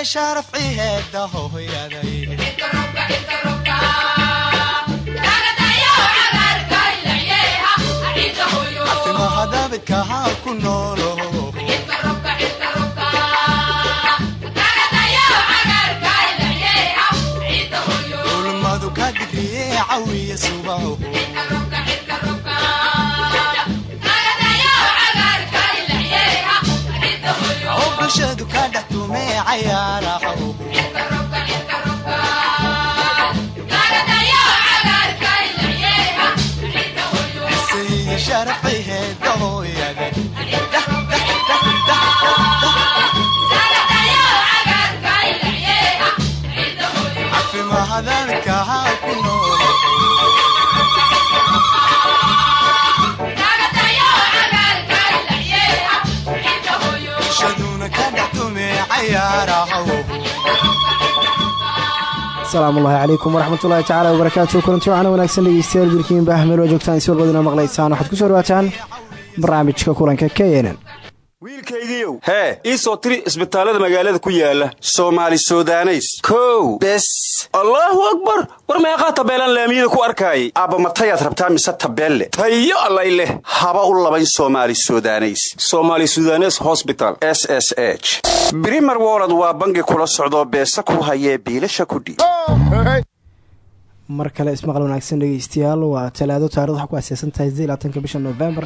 iyo sharafci heeda hooyaday afimahadabidkaha ku noolo. Ulmadu ka digriye cawiya subaho bulshadu ka dhex tumee cayaaraho sayid sharafay asalaamullahi calaykum waraxmatullahi tacala wabarakaatu kulanti waxaana wanaagsan dhegeystayaal jirkiinba meel waa joogtaan si walbadina maqlaysaan waxaad ku soo dhawaataan barnaamijka kulanka k hee ii soo tiri isbitaallada magaalada ku yaalla soomaali sudaneys. Kow bes. Allaahu akbar! War meeqaa tabeelaan laamiyada ku arkaayay? Aabba matayaad rabtaa mise tabeelle? Tayo allay leh. Haba u labayn soomaali sudaneys. Soomaali sudanes hosbital s s h. Waa bangi kula socdoo beesa ku hayee biilasha kudhiib mar kale ismaqal wanaagsan dhegeystayaal waa talaado taarikh waxaa ku aaseysan tahay sideelaatanka bisha novembar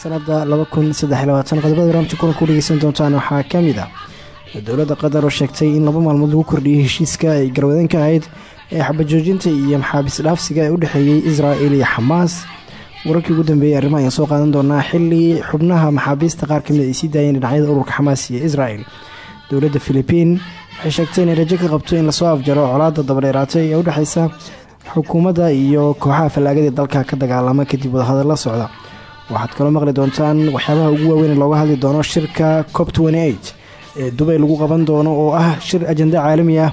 sanada laba qodobada barnaamijka kulanka u dhegeysan doontaan waxaa ka mid ah qatar oo sheegtay in laba maalmood lagu kordhiyey heshiiska ay garwadeen ka ahayd ee xabajoojinta iyo maxaabiis dhaafsiga ee u dhexeeyey israel iyo xamaas. Wararkii ugu dambeeyey arrimaha ayaan soo qaadan doonaa xili xubnaha maxaabiista qaar ka mid ay sii daayeen dhinacyada ururka xamaas iyo israel dowladda philibiin waxay sheegtay inay rajo ka qabto in la soo afjaro colaada dabadheeraatay ee udhexeysa xukuumadda iyo kooxaha fallaagada dalka ka dagaalama kadib wadahadalla socda. Waxaad kaloo maqli doontaan waxyaabaha ugu waaweyn ee looga hadli doono shirka cop ee dubay lagu qaban doono oo ah shir ajenda caalami ah.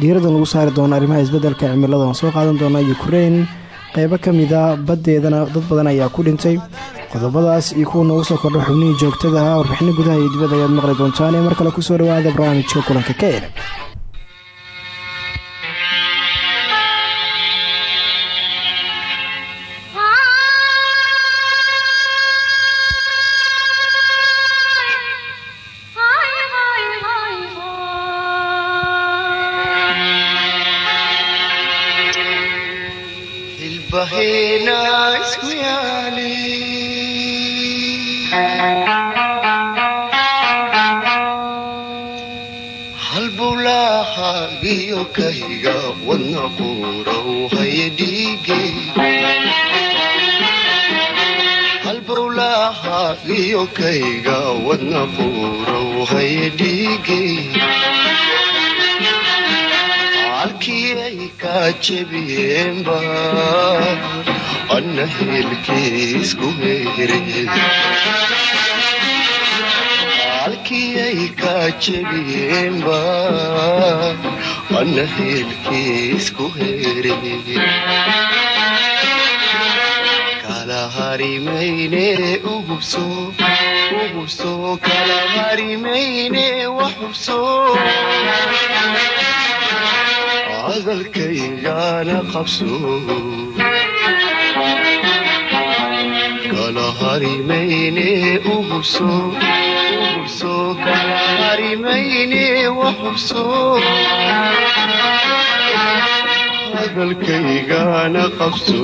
Dhiiradan lagu saari doono arrimaha isbeddelka cimilada aan soo qaadan doona ukrain qeybo ka mida baddeedana dad badan ayaa ku dhintay. Qodobadaas iyo kuwa noogu soo kordha xubnihii joogtada ah warbixino gudaha iyo dibadda ayaad maqli doontaan ee mar kale ku soo dhawaada barnaamijka kulanka ka eran halbowlahaagiyo kayga wadna quurow haya dhiige halbowlahaagiyo kayga wadna quurow haya dhiige halkii ay kaa jebiyeenba anna heelkiisku heere halkii ay kaa jebiyeenba anna heelkiisku heere kala harimayne uhubso uhubso kala harimayne waxubso hadalkaygana qabso kala harimayne uhubso uhubso kala harimayne waxubso hadalkaygana qabso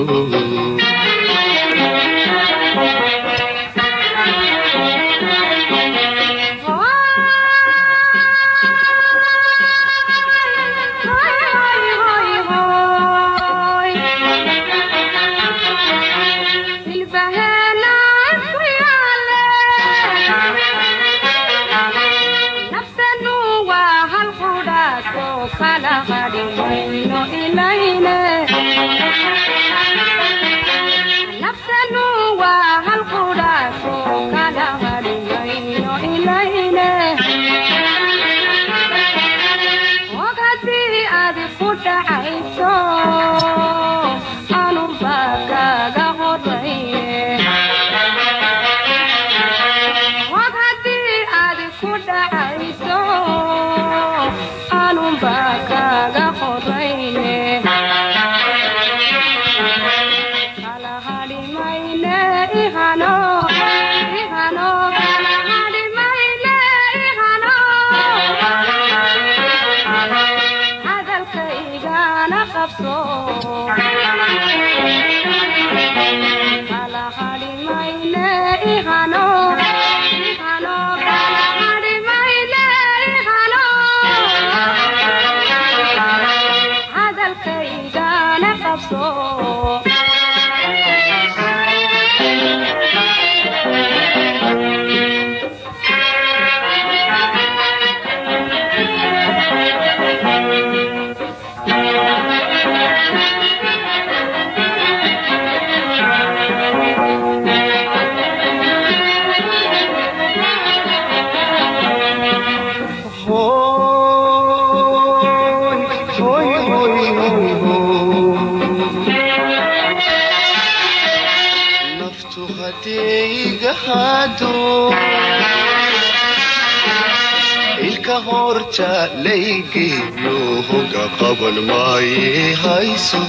ilka horta laygeeyo hoga qaban maaye hayso.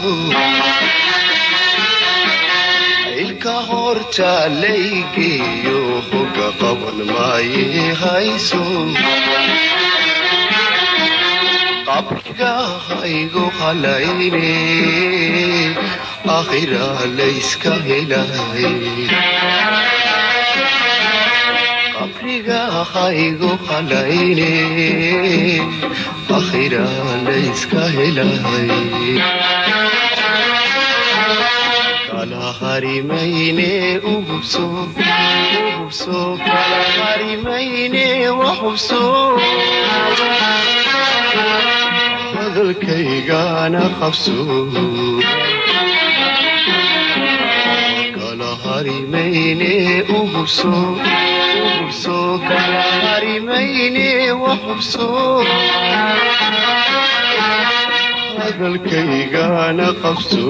Ilka horta laygeeyo hoga qaban maaye hayso. Qabriga haygu halayne akhira layska helay qabriga haygu halayne akhira layska helay kala harimayne uhubso uhubso kala harimayne wahubso hadalkaygana qabso harimayne harimayne wahubso hadalkaygana qabso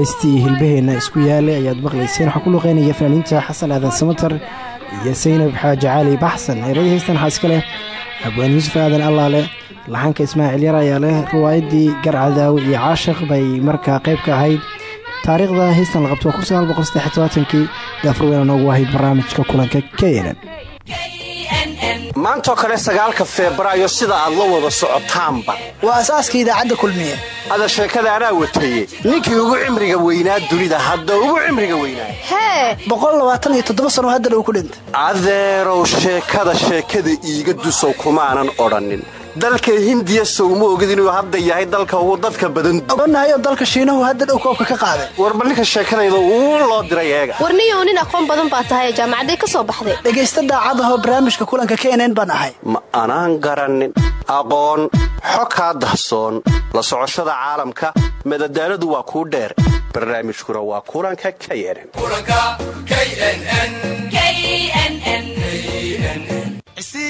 heestii hilbaheenna isku yaale ayaad maqlayseen. Waxaa ku luqeynaya fanaaniinta xasan aadan samatar iyo saynab xaaji cali baxsan eeradii heystan waxaa iska leh abwaan yuusuf aadan allaale laxanka ismaaciil yar ayaa leh riwaayaddii garcadaawi iyo caashiq bay markaa qayb ka ahayd. Taariikhda heystan la qabto kii gaafurweyna noogu ahayd barnaamijka kulanka knn maantoo kale sagaalka febraayo sida aad la wada socotaanba. Waa asaaska idaacadda kulmiye. Ada sheekada anaa wataye ninkii ugu cimriga weynaa dunida hadda ugu cimriga weynaa. Hee! Sano hadda dhow ku dhinta adeerow sheekada sheekada iiga dusow kumaanan odhannin dalka hindiya sowma ogid inuu hadda yahay dalka ugu dadka badan. Onahayo dalka shiinahu hadda dhow koobka ka qaaday. Warba ninka sheekadayda uu loo diray eega? Warniyow nin aqoon badan baa tahay jaamacaday ka soo baxday. Dhegaysta daacadahoo barnaamijka kulanka knn baan ahay. Ma anaan garannin aqoon xo kaa dahsoon. La socoshada caalamka madadaaladu waa kuu dheer. Barnaamijkuna waa kulanka knn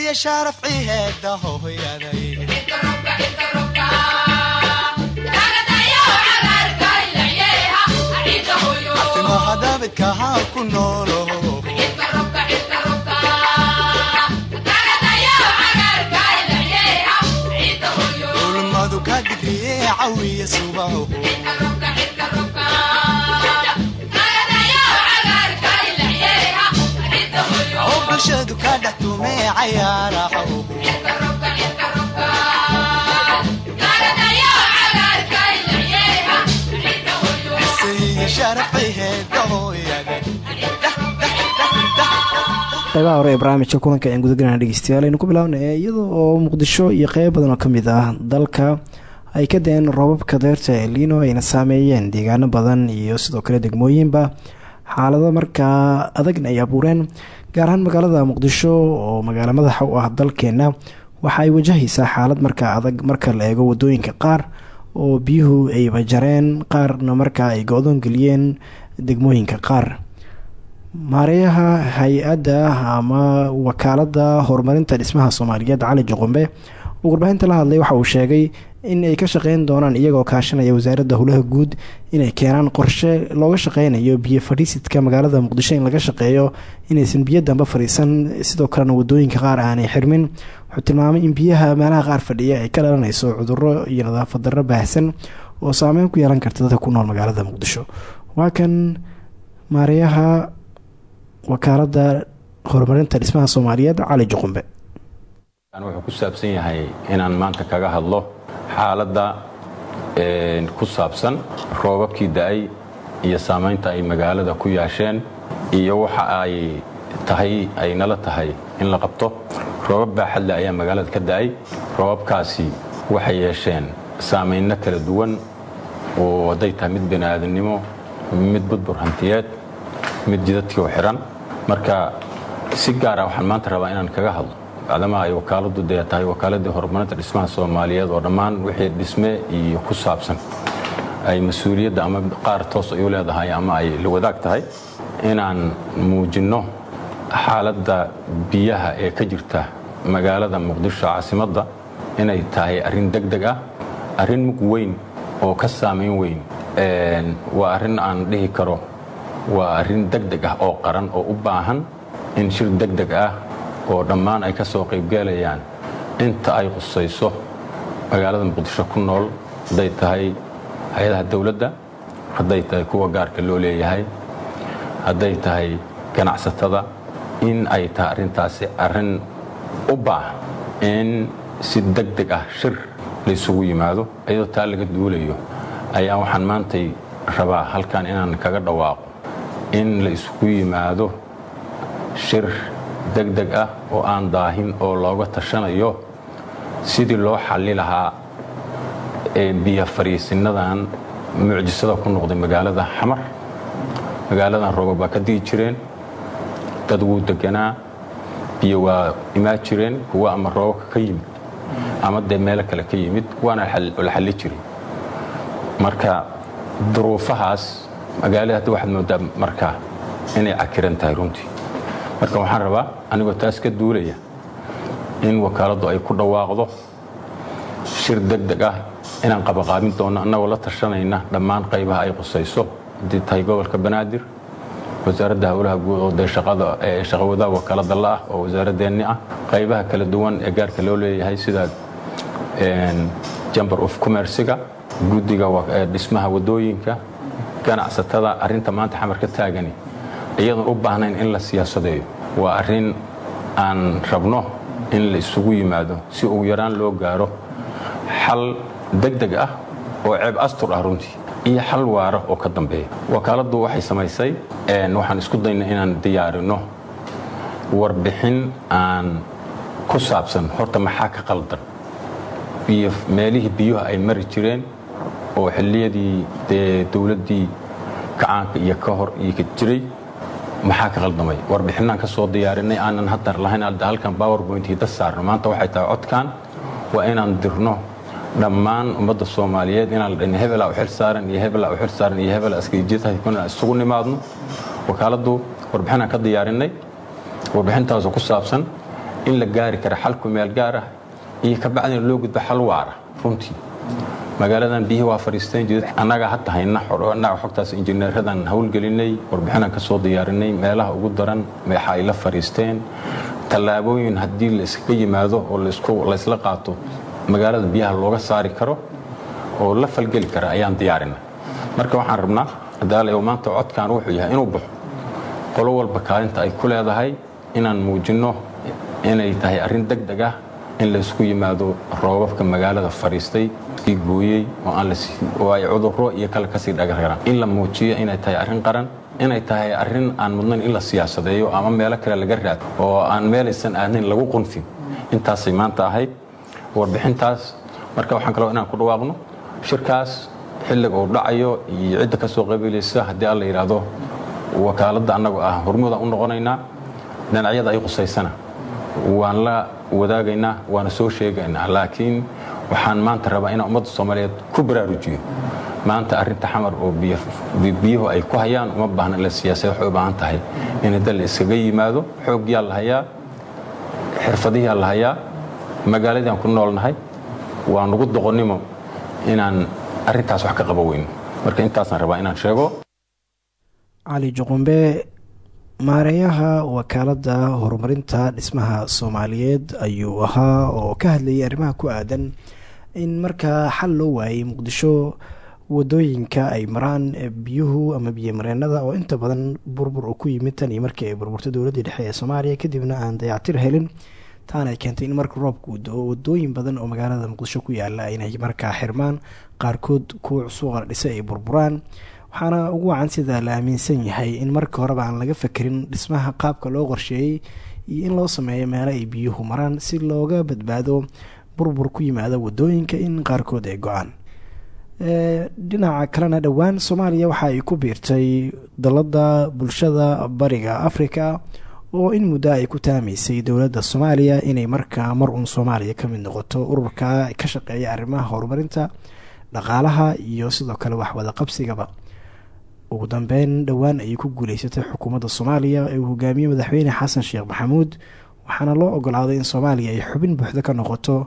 isiya sharaf ciheeda hooyaday ha ku noolo. Ulmadu ka digriye cawiya subaho qeybaha hore ee barnaamijka kulanka ayaan gudagalana dhegeystayaal aynu ku bilaabnay iyada oo muqdisho iyo qeyb badan oo ka mid ah dalka ay ka da'een roobabka deerta ee liino ayna saameeyeen deegaano badan iyo sidoo kale degmooyinba. Xaalado markaa adagna ay abuureen gaar ahaan magaalada muqdisho oo magaalo madaxa u ah dalkeena waxa ay wajahaysaa xaalad markaa adag marka la eego waddooyinka qaar oo biyuhu ayba jareen qaarna markaa ay go-doon geliyeen degmooyinka qaar maareeyaha hay'adda ama wakaalada horumarinta dhismaha soomaaliyeed cali juqumbe uu warbaahinta la hadlay waxa uu sheegay in ay ka shaqeyn doonaan iyagoo kaashanaya wasaaradda howlaha guud inay keenaan qorshe looga shaqeynayo biyo fadhiisidka magaalada muqdisho in laga shaqeeyo inaysan biyo damba fadhiisan sidoo kalena waddooyinka qaar aanay xirmin. Wuxuu tilmaamay in biyaha meelaha qaar fadhiya ay ka dhalanayso cuduro iyo nadaafad darro baahsan oo saameyn ku yeelan karta dadka ku nool magaalada muqdisho. Waa kan maareeyaha wakaalada horumarinta dhismaha soomaaliyeed cali juqumbe. Wuxuu ku saabsan yahay inaan maanta kaga hadlo xaaladda ku saabsan roobabkii da'ay iyo saamaynta ay magaalada ku yeesheen iyo waxa ay tahay ay nala tahay in la qabto. Roobab baaxadle ayaa magaalada ka da'ay. Roobabkaasi waxay yeesheen saamayno kala duwan oo hadday tahay mid bani'aadamnimo mid budbur hantiyeed mid jidadkii u xihan marka si gaara waxaan maanta rabaa inaan kaga hadlo. Bacdamaha ay wakaaladu dee tahay wakaaladii horumarinta dhismaha soomaaliyeed oo dhammaan wixii dhisme iyo ku saabsan ay mas'uuliyadda ama qaar toos ay u leedahay ama ay la wadaag tahay inaan muujinno xaaladda biyaha ee ka jirta magaalada muqdisho caasimadda. Inay tahay arrin deg deg ah arrin mug weyn oo ka saamayn weyn. Waa arrin aan dhihi karo waa arrin deg deg ah oo qaran oo u baahan in shir deg deg ah oo dhammaan ay ka soo qaybgelayaan inta ay qusayso magaalada muqdisho ku nool hadday tahay hay'adaha dowladda hadday tahay kuwa gaarka loo leeyahay hadday tahay ganacsatada in ay tahay arrintaasi arrin u baahan in si deg deg ah shir la ysugu yimaado iyadoo taa laga duulayo. Ayaa waxaan maantay rabaa halkan inaan kaga dhawaaqo in la isugu yimaado shir deg deg ah oo aan daahin oo looga tashanayo sidii loo xalli lahaa biyo fariisinadan mucjisada ku noqday magaalada xamar. Magaaladan rooba baa ka digi jireen dad wuu deganaa biyo waa imaa jireen kuwa ama roobabka ka yimid ama dee meelo kale ka yimid waana la xalli jiray. Marka duruufahaas magaalada hadda waxaad moodaa markaa inay cakiran tahay runtii. Marka waxaan rabaa anigoo taas ka duulaya in wakaaladdu ay ku dhawaaqdo shir deg deg ah inaan qabaqaabin doonno annagoo la tashanayna dhammaan qaybaha ay qusayso. Haddii tahay gobolka banaadir wasaaradda howlaha guud oo dee shaqawadaha wakaalada la ah oo wasaaradeenni ah qaybaha kala duwan ee gaarka loo leeyahay sida jamber of commerciga guddiga dhismaha waddooyinka ganacsatada arrinta maanta xamar ka taagani iyadoon u baahnayn in la siyaasadeeyo. Waa arrin aan rabno in la isugu yimaado si ugu yaraan loo gaaro. Xal deg deg ah oo ceeb astur ah runtii iyo xal waara oo ka dambeeya. Wakaaladdu waxay samaysay waxaan isku dayna inaan diyaarino warbixin aan ku saabsan. Horta maxaa ka qaldan? Biyo meelihii biyuhu ay mari jireen oo xilliyadii dee dowladdii kacaanka iyo ka hor iyo ka jiray maxaa ka qaldamay warbixinaan ka soo diyaarinay aanan haddar lahayn halkan powerpoint hida saarno. Maanta waxay tahay codkan waa inaan dirno dhammaan ummadda soomaaliyeed inaan la hebela u xil saaran iyo hebela u xil saaran iyo hebela askajidkuna isugu nimaadno. Wakaaladdu warbixinaan ka diyaarinay warbixintaasoo ku saabsan in la gaari kara xalku meel gaar ah iyo kabacdina loo gudbo xal waara. Runtii magaaladan biyihii waa fadhiisteen jidad. Annaga hadda hayna annaga xogtaas injineeradan howlgelinay warbixinaan ka soo diyaarinay meelaha ugu daran meexa ay la fadhiisteen tallaabooyin haddii la yimaado oo laysla qaato magaalada biyaha looga saari karo oo la falgeli kara ayaan diyaarinay marka waxaan rabnaa adaala maanta codkan wuxuu yahay inuu baxo qolo walba kaalinta ay ku leedahay inaan muujinno inay tahay arrin deg deg ah in laysku yimaado roobabka magaalada fadhiistay kii gooyey oo aan ay cudurro iyo kale ka sii dhagargaraan in la muujiyo inay tahay arrin qaran inay tahay arrin aan mudnayn in la siyaasadeeyo ama meelo kale laga raado oo aan meelaysan aadnayn lagu qunfin. Intaasay maanta ahayd warbixintaas marka waxaan kaloo inaan ku dhawaaqno shirkaas xilliga uu dhacayo iyo cidda ka soo haddii alla yidhaahdo wakaaladda annagu ah hormuudaan u noqonaynaa dhinacyada ay qusaysana waan la wadaagaynaa waana soo sheegaynaa laakiin waxaan maanta rabaa inaan ummadda soomaaliyeed ku baraarujiyo. Maanta arrinta xamar oo biyuhu ay ku hayaan uma baahna in la siyaasad waxay u baahan tahay. In hadda la iskaga yimaado xoogyaa la hayaa xirfadihiaa la hayaa magaaladii aan ku noolnahay waa nugu doqonnimo inaan arrintaas wax ka qaba weyno marka intaasaan rabaa inaan sheego. Cali juqumbe maareeyaha wakaaladda horumarinta dhismaha soomaaliyeed ayuu ahaa oo ka hadlayay arrimaha ku aadan in markaa xal loo waayay muqdisho waddooyinka ay maraan biyuhu ama biyomareenada oo inta badan burbur uu ku yimid tan iyo markii ay burburtay dowladdii dhexe ee soomaaliya kadibna aan dayactir helin. Taana ay keentay in marka roobka uu do-o wadooyin badan oo magaalada muqdisho ku yaalla inay markaa xirmaan qaarkood kuwa cusuuqa dhisay ay burburaan waxaana ugu wacan sidaa la aaminsan yahay in marka horeba aan laga fakerin dhismaha qaabka loo qorsheeyey iyo in loo sameeyo meelo ay biyuhu maraan si looga badbaado burbur ku yimaada waddooyinka in qaarkood ay go'aan. Dhinaca kalena dhowaan soomaaliya waxa ay ku biirtay dalada bulshada bariga africa oo in muddo ay ku taamaysay dowladda soomaaliya inay markaa mar uun soomaaliya ka mid noqoto ururka ka shaqeeya arrimaha horumarinta dhaqaalaha iyo sidoo kale waxwada qabsigaba ugu dambeyn dhowaan ayay ku guuleysatay xukuumadda soomaaliya ee uu hogaamiyey madaxweyne xasan sheekh maxamuud waxaana loo ogolaaday in soomaaliya ay xubin buuxda ka noqoto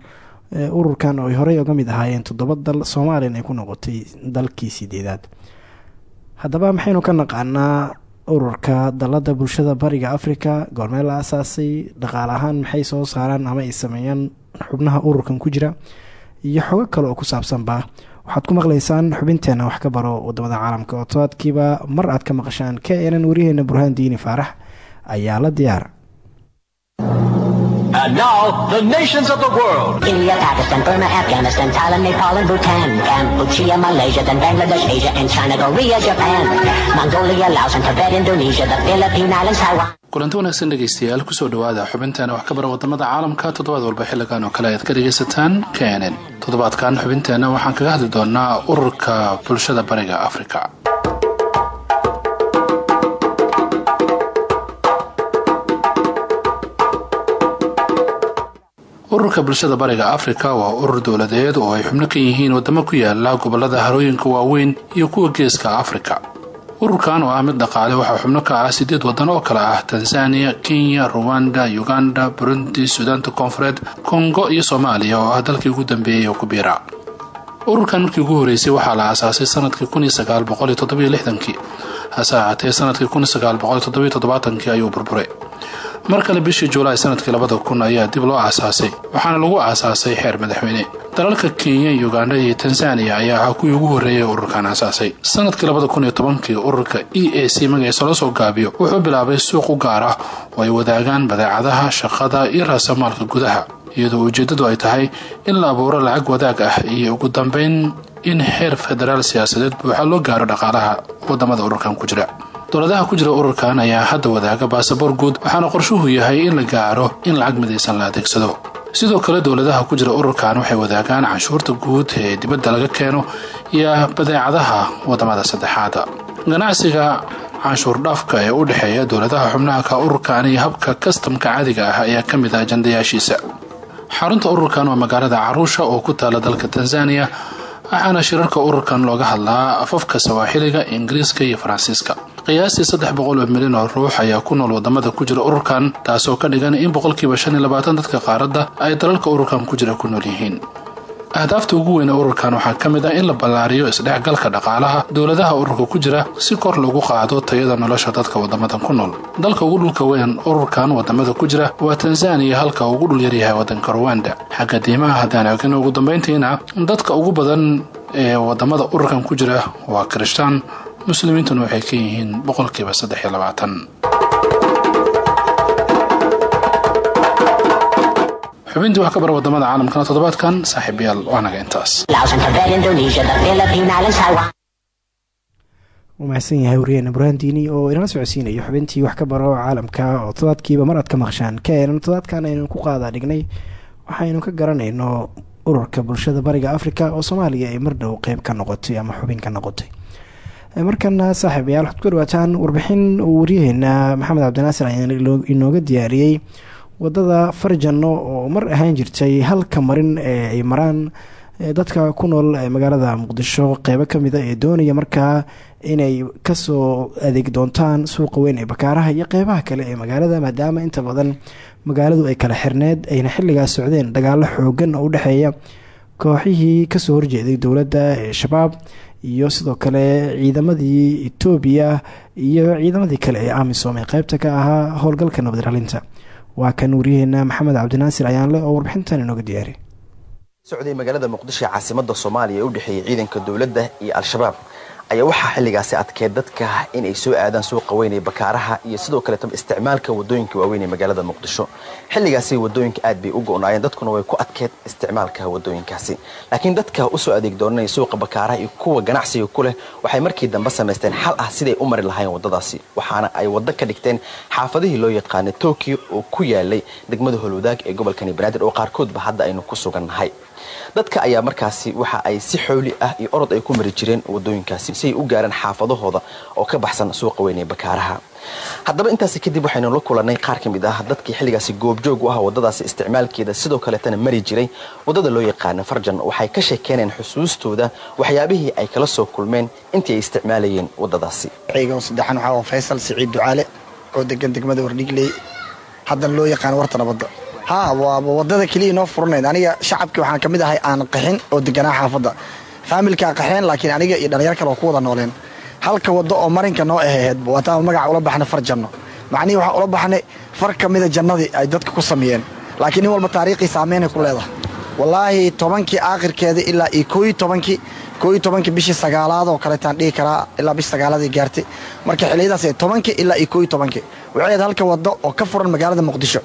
ururkan oo ay horey uga mid ahaayeen toddoba dal soomaaliyana ay ku noqotay dalkii sideedaad haddaba maxaynu ka naqaanaa ururka dalada bulshada bariga africa goormee la asaasay dhaqaale ahaan maxay soo saaraan ama ay sameeyaan xubnaha ururkan ku jira iyo xogo kale oo ku saabsanba waxaad ku maqlaysaan xubinteena wax ka baro waddamada caalamka oo tobaadkiiba mar aad ka maqashaan k nn waryaheena burhaan diini faarax. Ayaa la diyaara And now, the nations of the world. India, Pakistan, Burma, Afghanistan, Thailand, Nepal, and Bhutan, Cambodia, Malaysia, then Bangladesh, Asia, and China, Korea, Japan, Mongolia, Laos, and Tibet, Indonesia, the Philippine Islands, Taiwan. kulanti wanaagsan dhegeystayaal ku soo dhawaada xubinteena wax ka bara waddamada caalamka toddobaad walba xilligan oo kale ayaad ka dhegaysataan knn toddobaadkan xubinteena waxaan kaga hadli doonaa ururka bulshada bariga afrika ururka bulshada bariga afrika waa urur dowladeed oo ay xubno ka yihiin wadamo ku yaalla gobollada harooyinka waaweyn iyo kuwa geeska afrika. Ururkan oo ah mid dhaqaale waxaa xubno ka ah sideed wadan oo kale ah tanzania kenya ruwanda uganda burundi suudaanta koonfureed kongo iyo soomaaliya oo ah dalkii ugu dambeeyay oo ku biira. Ururkan markii ugu horeysay waxaa la aasaasay sannadkii kii hase ahaatee sannadkii kii ayuu burburay mar kale bishii julaay sannadkii labada kun ayaa dib loo aasaasay waxaana lagu aasaasay xeer madaxweyne. Dalalka kenya uganda iyo tanzaniya ayaa ahaa ugu horreeyay ururkan aasaasay. Sanadkii labada kun iyo tobankii ururka e a c magaciisa loo soo gaabiyo wuxuu bilaabay suuq u gaar ah oo ay wadaagaan badeecadaha shaqada iyo raasamaalka gudaha iyadoo ujeeddadu ay tahay in la abuuro lacag wadaag ah iyo ugu dambeyn in heer federaal siyaasadeed buuxa loo gaaro dhaqaalaha waddamada ururkan ku jira dowladaha ku jira ururkan ayaa hadda wadaaga baasaboor guud waxaana qorshuhu yahay in la gaaro in lacag midaysan la adeegsado. Sidoo kale dowladaha ku jira ururkan waxay wadaagaan canshuurta guud ee dibadda laga keeno iyo badeecadaha waddamada saddexaada. Ganacsiga canshuur dhaafka ee u dhexeeya dowladaha xubnaha ka ururkan iyo habka kastamka caadiga ah ayaa ka mid ah ajandayaashiisa xarunta ururkan waa magaalada caruusha oo ku taala dalka tanzaniya waxaana shirarka ururkan looga hadlaa afafka sawaaxiliga ingiriiska iyo faransiiska qiyaastii saddex boqol oo milyan oo ruux ayaa ku nool waddamada ku jira ururkan taasoo ka dhigan in boqolkiiba shan iyo labaatan dadka qaaradda ay dalalka ururkan ku jira ku nool yihiin. Ahdaafta ugu weyn ee ururkan waxaa ka mid ah in la ballaariyo isdhexgalka dhaqaalaha dowladaha ururka ku jira si kor lagu qaado tayada nolosha dadka wadamadan ku nool. Dalka ugu dhulka weyn ururkan waddamada ku jira waa tanzaniya halka ugu dhul yaryahay wadanka ruwanda xagga diimaha haddaan eegin ugu dambeyntiina dadka ugu badan ee waddamada ururkan ku jira waa kirishtaan muslimiintuna waxay ka yihiin boqolkiiba saddex iyo labaatan. Xubintii wax ka bara waddamada caalamkana toddobaadkan saaxiibayaal waa naga intaas. Mahadsan yahay wariyeen burhaandiini oo inala socodsiinayo xubintii wax ka baro caalamka oo todobaadkiiba mar aad ka maqshaan ka eran todobaadkan aynu ku qaadaa dhignay waxaynu ka garanayno ururka bulshada bariga afrika oo soomaaliya ay mar dhow qeyb ka noqotay ama xubin ka noqotay markana saaxiibayaal waxaad ku dhawaataan warbixin uu wariyaheena maxamed cabdinaasir ayaan inooga diyaariyey. Wadada farjano oo mar ahaan jirtay halka marin ee ay maraan dadka ku nool magaalada muqdisho. Qeybo kamida ee doonaya markaa inay ka soo adeeg doontaan suuqa weyn ee bakaaraha iyo qeybaha kale ee magaalada maadaama inta badan magaaladu ay kala xirneed ayna xilligaas socdeen dagaalo xoogan oo udhexeeya kooxihii ka soo horjeeday dowladda ee shabaab iyo sidoo kale ciidamadii etoobiya iyo ciidamadii kale ee amisom ee qeybta ka ahaa howlgalka nabadiralinta waa kan wariyaheena maxamed cabdinaasir ayaanle oo warbixintan inooga diyaari. Socday magaalada muqdisho ee caasimada soomaaliya ee u dhexeeyay ciidanka dowladda iyo al-shabaab ayaa waxaa xilligaasi adkeed dadka inay soo aadaan suuqa weyn ee bakaaraha iyo sidoo kaleeta isticmaalka waddooyinka waaweyn ee magaalada muqdisho. Xilligaasi waddooyinka aad bay u go-naayeen dadkuna way ku adkeed isticmaalka wadooyinkaasi laakiin dadka u soo adeeg doonanaya suuqa bakaaraha iyo kuwa ganacsiga ku leh waxay markii dambe samaysteen xal ah siday u mari lahayn wadadaasi waxaana ay waddo ka dhigteen xaafadihii loo yaqaanay tokyo oo ku yaalay degmada holwadaag ee gobolkani banaadir oo qaarkoodba hadda aynu ku sugannahay dadka ayaa markaasi waxa ay si xooli ah iyo orod ay ku mari jireen wadooyinkaasi si ay u gaaraan xaafadahooda oo ka baxsan suuqa weyn ee bakaaraha. Haddaba intaasi kadib waxaynu la kulannay qaar ka mid ah dadkii xilligaasi goobjoog u ah waddadaasi isticmaalkeeda sidoo kaleetana mari jiray waddada loo yaqaana farjan. Waxay ka sheekeeneen xusuustooda waxyaabihii ay kala soo kulmeen intii ay isticmaalayeen waddadaasi. Saddexan waxaa faysal siciid ducaale oo degan degmada wardhigley haddana loo yaqaano warta nabadda ha waaba waddada keliya noo furanayd aniga shacabkii waxaan ka mid ahay aan qaxin oo deganaa xaafadda. Faamilkaa qaxeen laakiin aniga iyo dhalinyar kale oo ku wada nooleen. Halka waddo oo marinka noo ahayd waataa magaca ula baxnay far janno. Macnihii waxaa ula baxnay far ka mida jannadii ay dadka ku sameeyeen. Laakiin nin walba taariikhii saameynay ku leedahay. Wallaahi tobankii aakhirkeeda ilaa iyo kooiyo tobankii kooiyo tobankii bishii sagaalaad oo kaleetaan dhihi karaa ilaa bishii sagaalaadii gaartay. Marka xilliyadaas tobankii ilaa iyo kooiyo tobankii waxay ahayd halka waddo oo ka furan magaalada muqdisho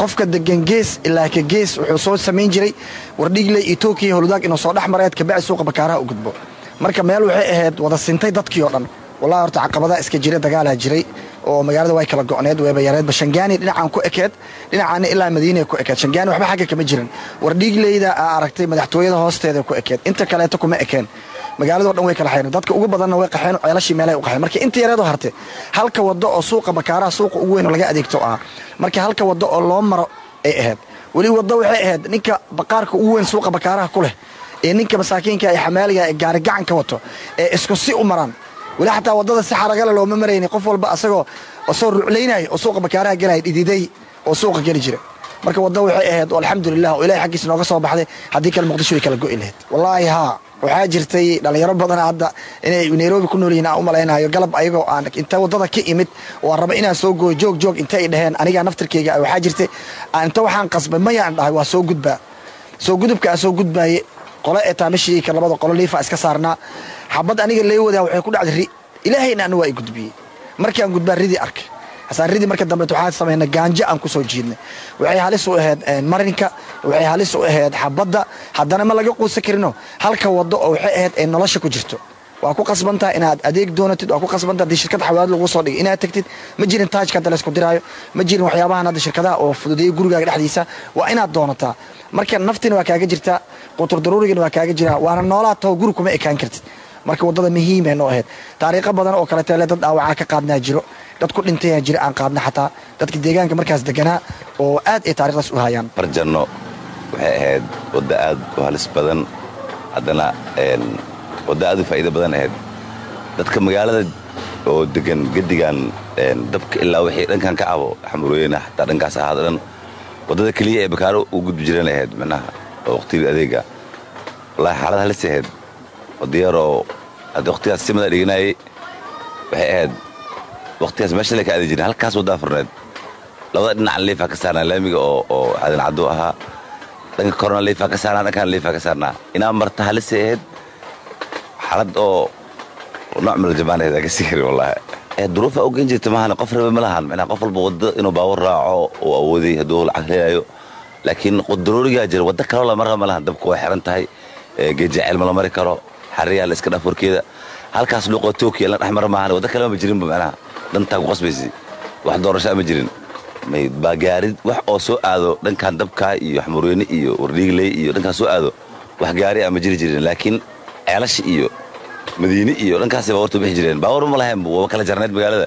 qofka degan gees ilaa ka gees wuxuu soo samayn jiray. Wardhigley iyo tookiya holudaag inuu soo dhex mareed kabacdi suuqa bakaaraha u gudbo. Marka meel waxay ahayd wada sintay dadkii oo dhan. Wallahi horta caqabadaa iska jira dagaalaa jiray oo magaalada way kala go'need weeba yareedba shangaani dhinacaan ku ekeed dhinacaana ilaa madiina ku ekeed. Shangaani waxba xagga kama jirin. Wardhiigleyda aa aragtay madaxtooyada hoosteeda ku ekeed. Inta kaleeto kuma ekeen magaalado dhan way kala xayreen dadka ugu badanna way qaxeen ceelashii meelay u qaxeen. Marka inta yareedoo harte halka waddo oo suuqa bakaaraha suuqa ugu weyn oo laga adeegto ah. Marka halka waddo oo loo maro ay ahayd. Weli waddo waxay ahayd ninka baqaarka ugu weyn suuqa bakaaraha ku leh ee ninka masaakiinka ee xamaaliga ee gaari gacanka wato ee isku si u maraan. Weli xataa waddada si xaragale looma marayni qof walba asagoo soo ruclaynaya oo suuqa bakaaraha gelaya dhididay oo suuqa geli jira marka waddo waxay ahayd oo alxamdulilah oo ilahay xaggiisa nooga soo baxday haddii kale muqdisho way kala go'i lahayd. Wallaahi haa waxaa jirtay dhallinyaro badan hadda inay nairobi ku noolyihin aan u malaynayo galab ayagoo aan inta waddada ka imid. Oo aan raba inaan soo gooyo joog joog inta ay dhaheen anigaa naftirkayga waxaa jirtay inta waxaan qasbay mayaan dhahay waa soo gudbaa soo gudubka aan soo gudbaaye qolo ee taamashika labada qolo liifa iska saarnaa. Xabad aniga lee wadaa waxay ku dhacday ri ilaahayna anu waa i gudbiyey markii aan gudbaa ridii arkay hasaaridii marka dambe waxaan samaynay gaanjo aan ku soo jiidnay. Waxay halis u ahayd marinka waxay halis u ahayd xabadda. Haddana ma laga quusan karino halka waddo oo waxay ahayd ay nolosha ku jirto. Waa ku qasbantaa inaad adeeg doonatid waa ku qasbantaa haddii shirkad xawaad lagu soo dhigay inaad tagtid. Ma jirin taajka hadda laysku diraayo ma jirin waxyaabahan hadda shirkadaha oo fududeeyay gurigaaga dhexdiisa. Waa inaad doonataa. Marka naftina waa kaaga jirtaa qutur daruurigana waa kaaga jiraa waana noolaa taho guri kuma ekaan kartid marka waddada muhiimay noo ahayd. Taariikho badan oo kale teele dad dhaawacaa ka qaadnaa jiro. Dad ku dhintaya jira aan qaadna xataa. Dadka deegaanka markaas deganaa oo aad ay taarikhdaas u hayaan. Farjanno waxay ahayd waddo aad u halis badan. Haddana waddo aad u faa'iido badan ahayd. Dadka magaalada oo degan gedigan dabka ilaa wixii dhankan ka cabo xamurweyne xataa dhankaas ahaado dhan waddada keliya ee bakaaro u gudbi jiran ahayd micnaha oo waqtigii adeega. Wallaahi xaalad halis ahayd wadayaroo haddii waqtigaas simada dhiganaayey waxay ahayd waqtigaas meesha le ka aadi jiren halkaas waddaa furneed labada dhinacan liifaa ka saarnaa laamiga oo oo aadan caddu ahaa dhanka korona liifaa ka saarnaa dhankaan liifaa ka saarnaa inaa marta halisay ahayd xaalad oo nooc aan ka sii kari wallaahi duruufa u jirta maahane qof rabe ma lahan micnaa qof walba waddo inuu baawar raaco uu awooday hadduu lacag leeyayo laakiin qudaroorigaa jira waddo kaloo la marra ma lahan dabku way xiran tahay geejaceel ma karo xariyaa la iska dhaf warkeeda. Halkaas luuqoo tookiya la dhex mara maahan waddo kalema ma jirinba macnaha. Dantaa ku qasbaysi. Wax doorashaa ma jirin. Baa gaarid wax oo soo aado dhankan dabkaa iyo xmurweyne iyo wardhiigley iyo dhankaan soo aado wax gaari a ma jiri jirin. Laakiin ceelasha iyo madiine iyo dhankaasay baabuurta bixi jireen. Baabuur ma lahayn waba kala jarnayd magaalada.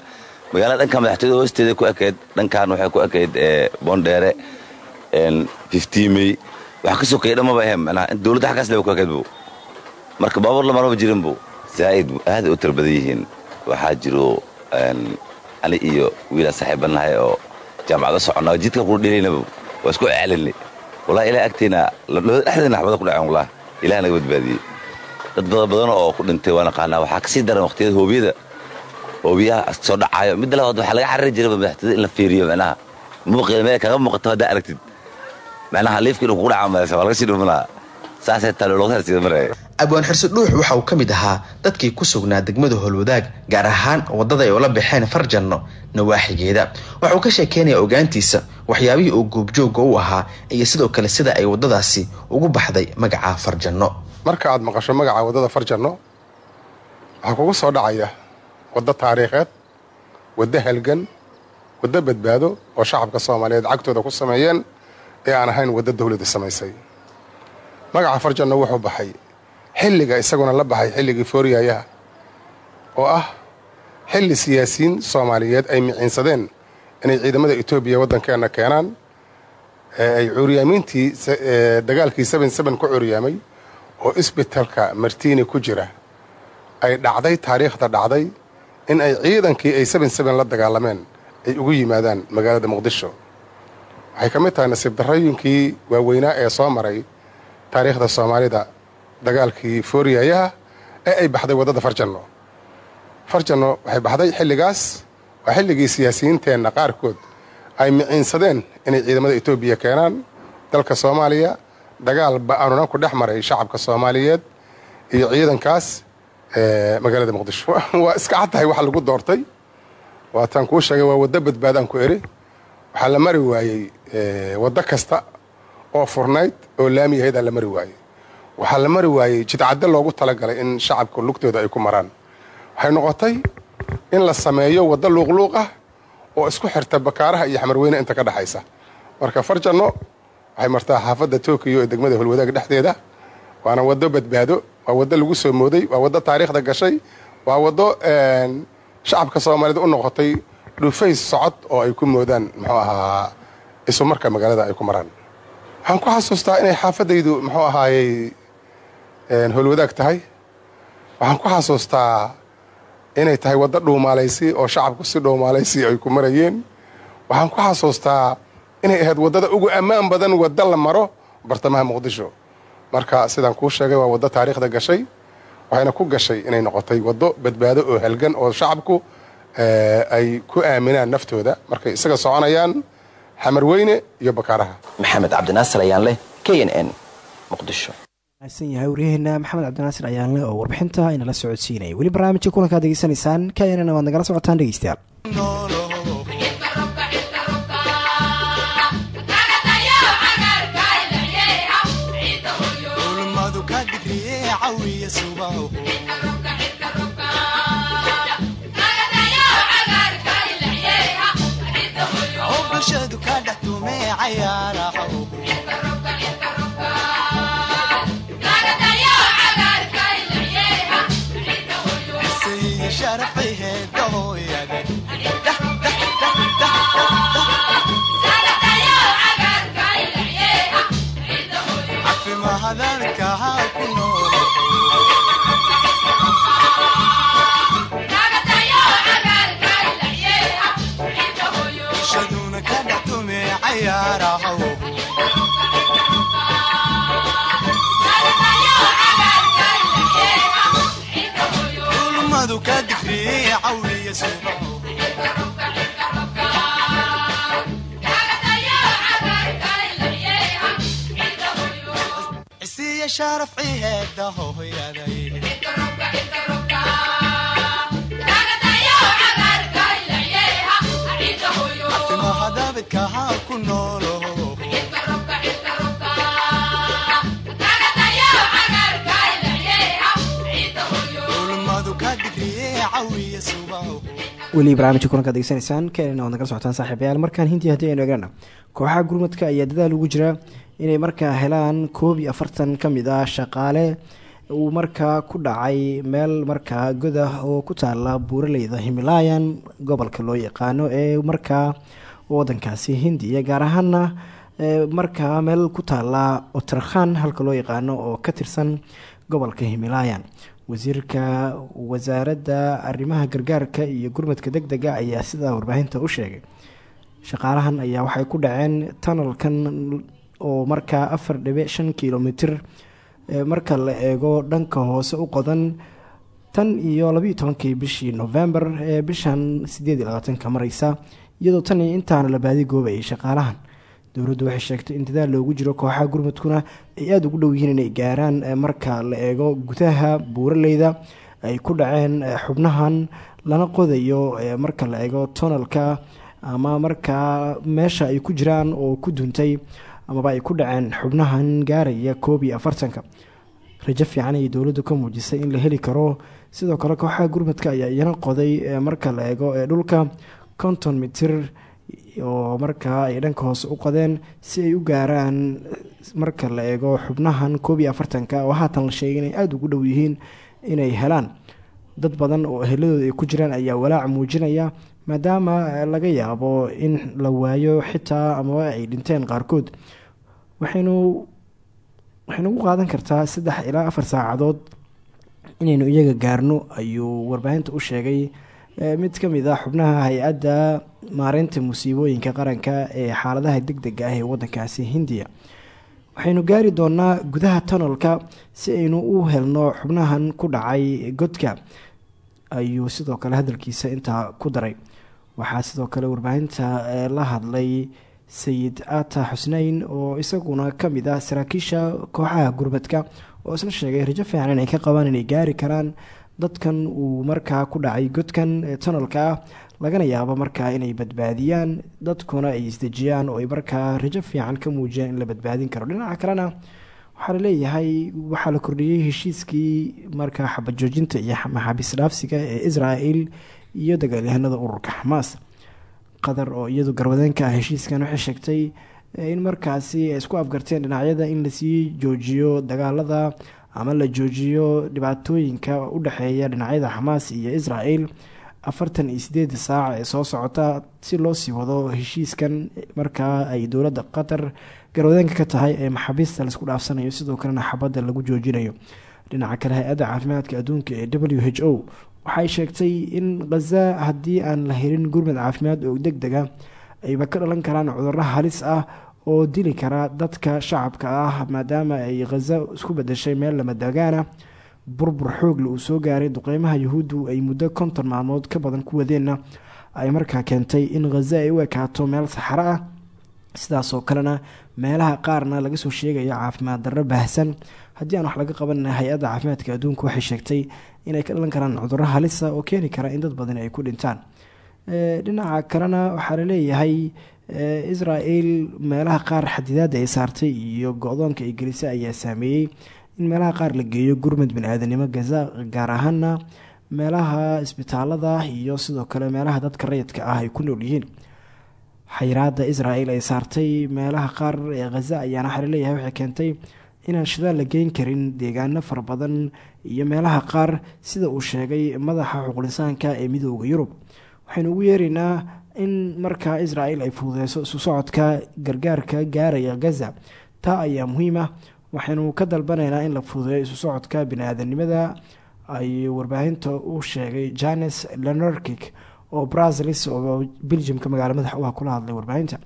Magaalada dhankan madaxtooyada hoosteeda ku ekayd dhankan waxay ku ekayd boondheere fiftiimey wax ka sokeeya dhamaba ahem macnaha. In dowladda xaggaas leba ku ekayd bu marka baabuur lamaraba jirin bu zaa'id aaday u tar badan yihiin. Waxaa jiro ani iyo wiilaan saaxiibannahay oo jaamacado soconnaa jidka kula dhelaynaba waa isku celinay wallahi ilaa labada dhexdeena xabada ku dhaceen wallah ilaah naga badbaadiyey. Dad badan badan oo ku dhintay waa naqaanaa waxaa ka sii daran waqtiyada hoobiyada hoobiyaha soo dhacaayo. Midda labaad waxaa laga carari jiraba madaxtooyada in la fiiriyo macnaha. Muuqeeda meel kaga muuqato haddaa aragtid. Macnaha liifka inuu kugu dhaca malaysa waa laga sii dhumanaa saasay taalologtaasiida maraya abwaan xirsi dhuux waxa uu ka mid ahaa dadkii ku sugnaa degmada howlwadaag gaar ahaan waddada ay ula baxeen farjanno nawaaxigeeda. Waxa uu ka sheekeynayaa ogaantiisa waxyaabihii uu goobjooga u ahaa iyo sidoo kale sida ay waddadaasi ugu baxday magaca farjanno. Marka aad maqasho magaca waddada farjanno waxaa kugu soo dhacaya waddo taariikheed waddo halgan waddo badbaado oo shacabka soomaaliyeed cagtooda ku sameeyeen ee aan ahayn waddo dawladda samaysay. Magaca farjanno wuxuu baxay xilliga isaguna la baxay xilligii fooriyaayaha oo ah xilli siyaasiyiin soomaaliyeed ay miciinsadeen inay ciidamada etoobiya waddankeenna keenaan ee ay cuuriyaamiintii dagaalkii ku cuuriyaamay oo isbitalka martiini ku jira. Ay dhacday taariikhda dhacday in ay ciidankii ay la dagaalameen ay ugu yimaadaan magaalada muqdisho. Waxay ka mid tahay nasiib darrooyinkii waaweynaa ee soo maray taariikhda soomaalida dagaalkii fooriyaayaha ee ay baxday waddada farjanno. Farjanno waxay baxday xilligaas waa xilligii siyaasiyiinteenna qaarkood ay miciinsadeen inay ciidamada etoobiya keenaan. Dalka soomaaliya dagaal ba'aanuna ku dhex maray shacabka soomaaliyeed iyo ciidankaas magaalada muqdisho. Waa iska cad tahay waxa lagu doortay. Waataan kuu sheegay waa waddo badbaadaan ku eri. Waxaa la mari waayey waddo kasta oo furnayd oo laami ahaydaan la mari waayey waxaa la mari waayey jidcadde loogu talagalay in shacabka lugtooda ay ku maraan. Waxay noqotay in la sameeyo waddo luuqluuq ah oo isku xirta bakaaraha iyo xamarweyne inta ka dhexaysa marka farjanno waxay martaa xaafadda tokiyo ee degmada holwadaag dhexdeeda. Waana waddo badbaado waa waddo lagu soo mooday waa waddo taariikhda gashay waa waddo shacabka soomaaliyed u noqotay dhufays socod oo ay ku moodaan muxuu ahaa isumarka magaalada ay ku maraan. Waxaan ku xasuustaa inay xaafadaydu muxuu ahaayey howlwadaag tahay. Waxaan ku xasuustaa inay tahay waddo dhuumaalaysi oo shacabku si dhuumaalaysi ay ku marayeen. Waxaan ku xasuustaa inay ahayd waddada ugu ammaan badan waddo la maro bartamaha muqdisho. Marka sidaan kuu sheegay waa waddo taariikhda gashay waxayna ku gashay inay noqotay waddo badbaado oo halgan oo shacabku ay ku aaminaan naftooda. Markay isaga soconayaan xamarweyne iyo bakaaraha. Maxamed cabdinaasir ayaan leh k n n muqdisho san yahay waryaheena maxamed cabdinaasir ayaan oo warbixinta inala socodsiinaya weli barnaamijka kulankaad degeysanaysaan kanan waad nagala socotaan dhegeystayaal. Yeah. afimahadankaha kuno aaaiheedahoyada weli barnaamijka kulankaad degeysanaysaan keenana waad nagala socotaan saaxiibayaal markaan hindiya haddii aynu eegrana kooxaha gurmadka ayaa dadaal ugu jira inay markaa helaan koob iyo afartan ka mid ah shaqaale uu markaa ku dhacay meel markaa godah oo ku taala buuraleyda himalayan gobolka loo yaqaano ee markaa wadankaasi hindiya gaar ahaana markaa meel ku taala otarkhan halka loo yaqaano oo ka tirsan gobolka himalayan wasiirka wasaaradda arrimaha gargaarka iyo gurmadka deg dega ayaa sidaa warbaahinta u sheegay. Shaqaalahan ayaa waxay ku dhaceen tunnelkan oo markaa afar dhibic shan kilomitr marka la eego dhanka hoose u qodan tan iyo labayo tobankii bishii november ee bishan sideed iyo labaatanka mareysa iyadoo tan iyo intaana la baadigoobayay shaqaalahan dowladdu waxay sheegtay in dadaal loogu jiro kooxaha gurmadkuna ay aada ugu dhow yihiin inay gaaraan marka la eego gudaha buuraleyda ay ku dhaceen xubnahan lana qodayo marka la eego tonalka ama markaa meesha ay ku jiraan oo ku duntay amaba ay ku dhaceen xubnahan gaaraya koob iyo afartanka. Rajo fiican ayay dowladdu ka muujisay in la heli karo. Sidoo kale kooxaha gurmadka ayaa iyana qoday marka la eego ee dhulka konton mitir oo markaa ay dhanka hoose u qodeen si ay u gaaraan marka la eego xubnahan koob iyo afartanka oo haatan la sheegay inay aada ugu dhow yihiin inay helaan. Dad badan oo eheladooda ay ku jiraan ayaa walaac muujinaya maadaama laga yaabo in la waayo xitaa amaba ay dhinteen qaarkood. Waxaynu waxaynu ugu qaadan kartaa saddex ilaa afar saacadood inaynu iyaga gaarno ayuu warbaahinta u sheegay mid ka mid ah xubnaha hay'adda maareynta musiibooyinka qaranka ee xaaladaha deg dega ah ee wadankaasi hindiya. Waxaynu gaari doonaa gudaha tonalka si aynu u helno xubnahan ku dhacay godka ayuu sidoo kale hadalkiisa intaa ku daray. Waxaa sidoo kale warbaahinta la hadlay sayid ata xusneyn oo isaguna ka mid ah saraakiisha kooxaha gurmadka oo isla sheegay rajo fiican inay ka qabaan inay gaari karaan dadkan uu markaa ku dhacay godkan ah lagana yaabo markaa inay badbaadiyaan dadkuna ay isdejiyaan oo ay markaa rajo fiican ka muujiyaan in la badbaadin karo. Dhinaca kalena waxaa la leeyahay waxaa la kordhiyey heshiiskii markaa xabajoojinta iyo maxaabiis dhaafsiga ee israel iyo dagaalyahanada ururka xamaas. Qatar oo iyadu garwadeenka ah heshiiskan waxay sheegtay in markaasi ay isku afgarteen dhinacyada in la sii joojiyo dagaalada ama la joojiyo dhibaatooyinka u dhexeeya dhinacyada xamaas iyo israel afartan iyo sideeda saac ee soo socota si loo sii wado heshiiskan markaa ay dowladda qatar garwadeenka ka tahay ee maxaabiista la isku dhaafsanayo. Sidoo kalena xabadda lagu joojinayo. Dhinaca kale hay'adda caafimaadka adduunka ee w h o waxay sheegtay in khaza haddii aan la helin gurmad caafimaad oo deg dega ayba ka dhalan karaan cudurro halis ah oo dili kara dadka shacabka ah maadaama ay khaza isku bedeshay meel lamadagaana burbur xoogle uu soo gaaray duqeymaha yuhuuddu ay muddo konton maalmood ka badan ku wadeenna ay markaa keentay in khaza ay u ekaato meel saxaro ah. Sidaasoo kalena meelaha qaarna laga soo sheegayo caafimaad darro baahsan. Haddii aan wax laga qaban hay'adda caafimaadka adduunka waxay sheegtay inay ka dhalan karaan cudurro halisa oo keeni kara in dad badan ay ku dhintaan dhinaca kalena waxaa la leeyahay israel meelaha qaar xadidaada ay saartay iyo go-doonka ay ayaa saameeyey in meelaha qaar la geeyo gurmad bani-aadanimo gaza gaar ahaana meelaha isbitaalada iyo sidoo kale meelaha dadka rayidka ah ay ku nool yihiin. Xayiraada israel ay saartay meelaha qaar ee khaza ayaana waxaa la leeyahay waxay keentay inaan shidaal la geyn karin deegaano fara badan iyo meelaha qaar sida uu sheegay madaxa xuqulisaanka ee midooda yurub waxaynu ugu yeeraynaa in markaa israel ay fududeyso isu socodka gargaarka gaaraya gaza. Taa ayaa muhiim ah. Waxaynu ka dalbanaynaa in la fududeeyo isu socodka bini-aadanimada ay warbaahinta u sheegay janes lenorkik oo brazilis oo beljimka magaalo madax u ah kula hadlay warbaahinta.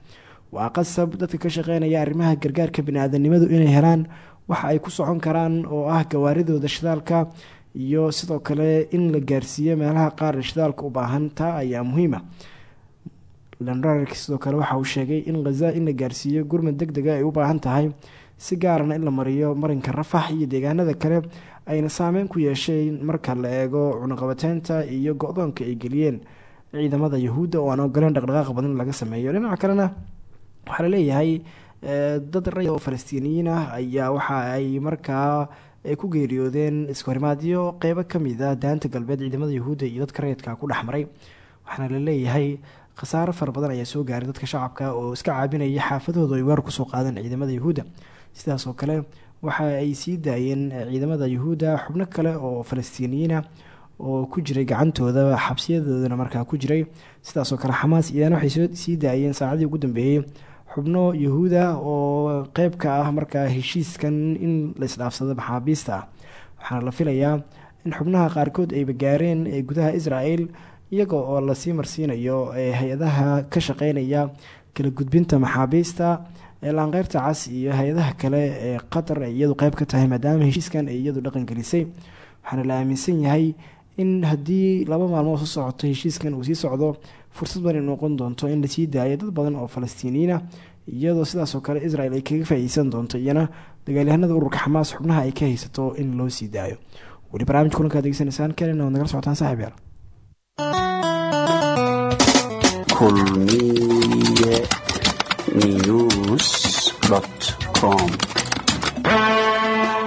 Waa qasab dadka ka shaqeynaya arrimaha gargaarka bini-aadanimadu inay helaan. Waxa ay ku socon karaan oo ah gawaaridooda shidaalka iyo sidoo kale in la gaarsiiyo meelaha qaar shidaalka u baahan taa ayaa muhiima. Lenrark sidoo kale waxa uu sheegay in khaza in la gaarsiiyo gurmad deg dega ay u baahan tahay si gaarana in la mariyo marinka rafax iyo deegaanada kale ayna saameyn ku yeesheen marka la eego cunuqabateynta iyo go-doonka ay geliyeen. Ciidamada yahuudda oo aan ogoleen dhaqdhaqaaq badan laga sameeyo. Dhinaca kalena waxaa la leeyahay dad ray oo falastiiniyiin ah ayaa waxa ay markaa ay ku geeriyoodeen iskahorimaadyo qeybo ka mid ah daanta galbeed ciidamada yahuudda iyo dadka rayidka ku dhexmaray waxaana la leeyahay khasaaro fara badan ayaa soo gaaray dadka shacabka oo iska caabinaya xaafadooda ay weerar ku soo qaadeen ciidamada yuhuudda. Sidaas oo kale waxa ay sii daayeen ciidamada yuhuudda xubno kale oo falastiiniyiina oo ku jiray gacantooda xabsiyadoodana markaa ku jiray. Sidaasoo kale xamaas iyana waxay sii daayeen saacadii ugu dambeeyey xubno yahuuda oo qeyb ka ah markaa heshiiskan in la isdhaafsado maxaabiista. Ah waxaana la filayaa in xubnaha qaarkood ayba gaareen ee gudaha israel iyaga oo la sii marsiinayo hay'adaha ka shaqeynaya kala gudbinta maxaabiista laanqeyrta cas iyo hay'adaha kale ee qatar ay iyadu qeyb ka tahay maadaama heshiiskan ay iyadu dhaqan gelisay. Waxaana la aaminsan yahay in haddii laba maalmood soo socoto heshiiskan uu sii socdo fursad badan ay noqon doonto in la sii daayo dad badan oo falastiiniyiina iyadoo sidaasoo kale israel ay kaga faa doonto iyana dagaalyahanada ururka xamaas xubnaha ay ka haysato in loo sii daayo. Weli barnamij kulankaa degeysanaysaan kalena waad nagala socotaan saaxib yaal kulmiye news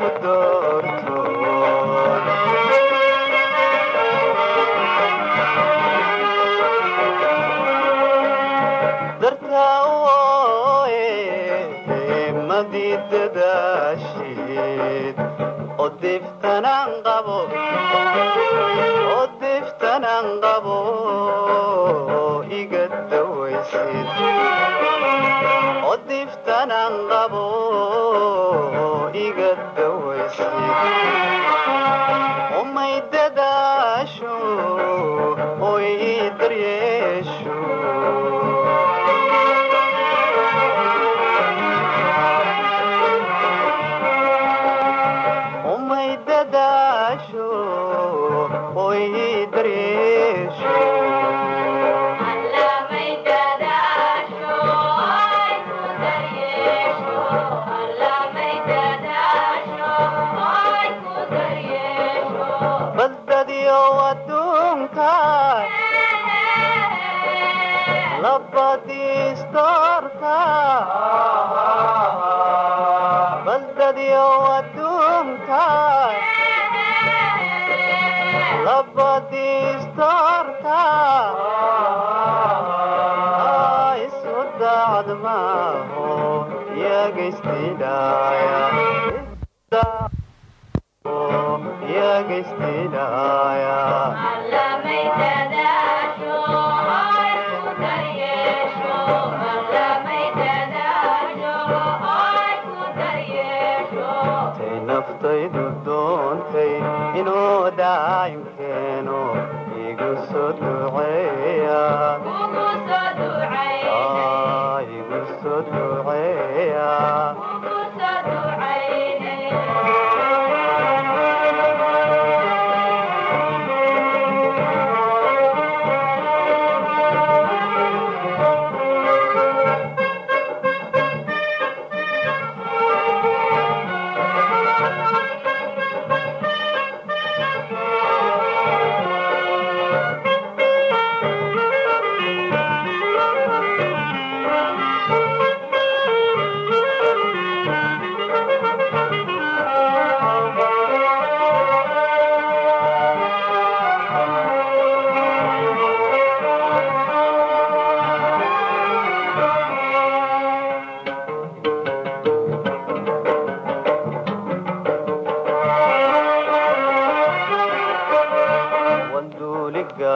ku taasho oy dareesho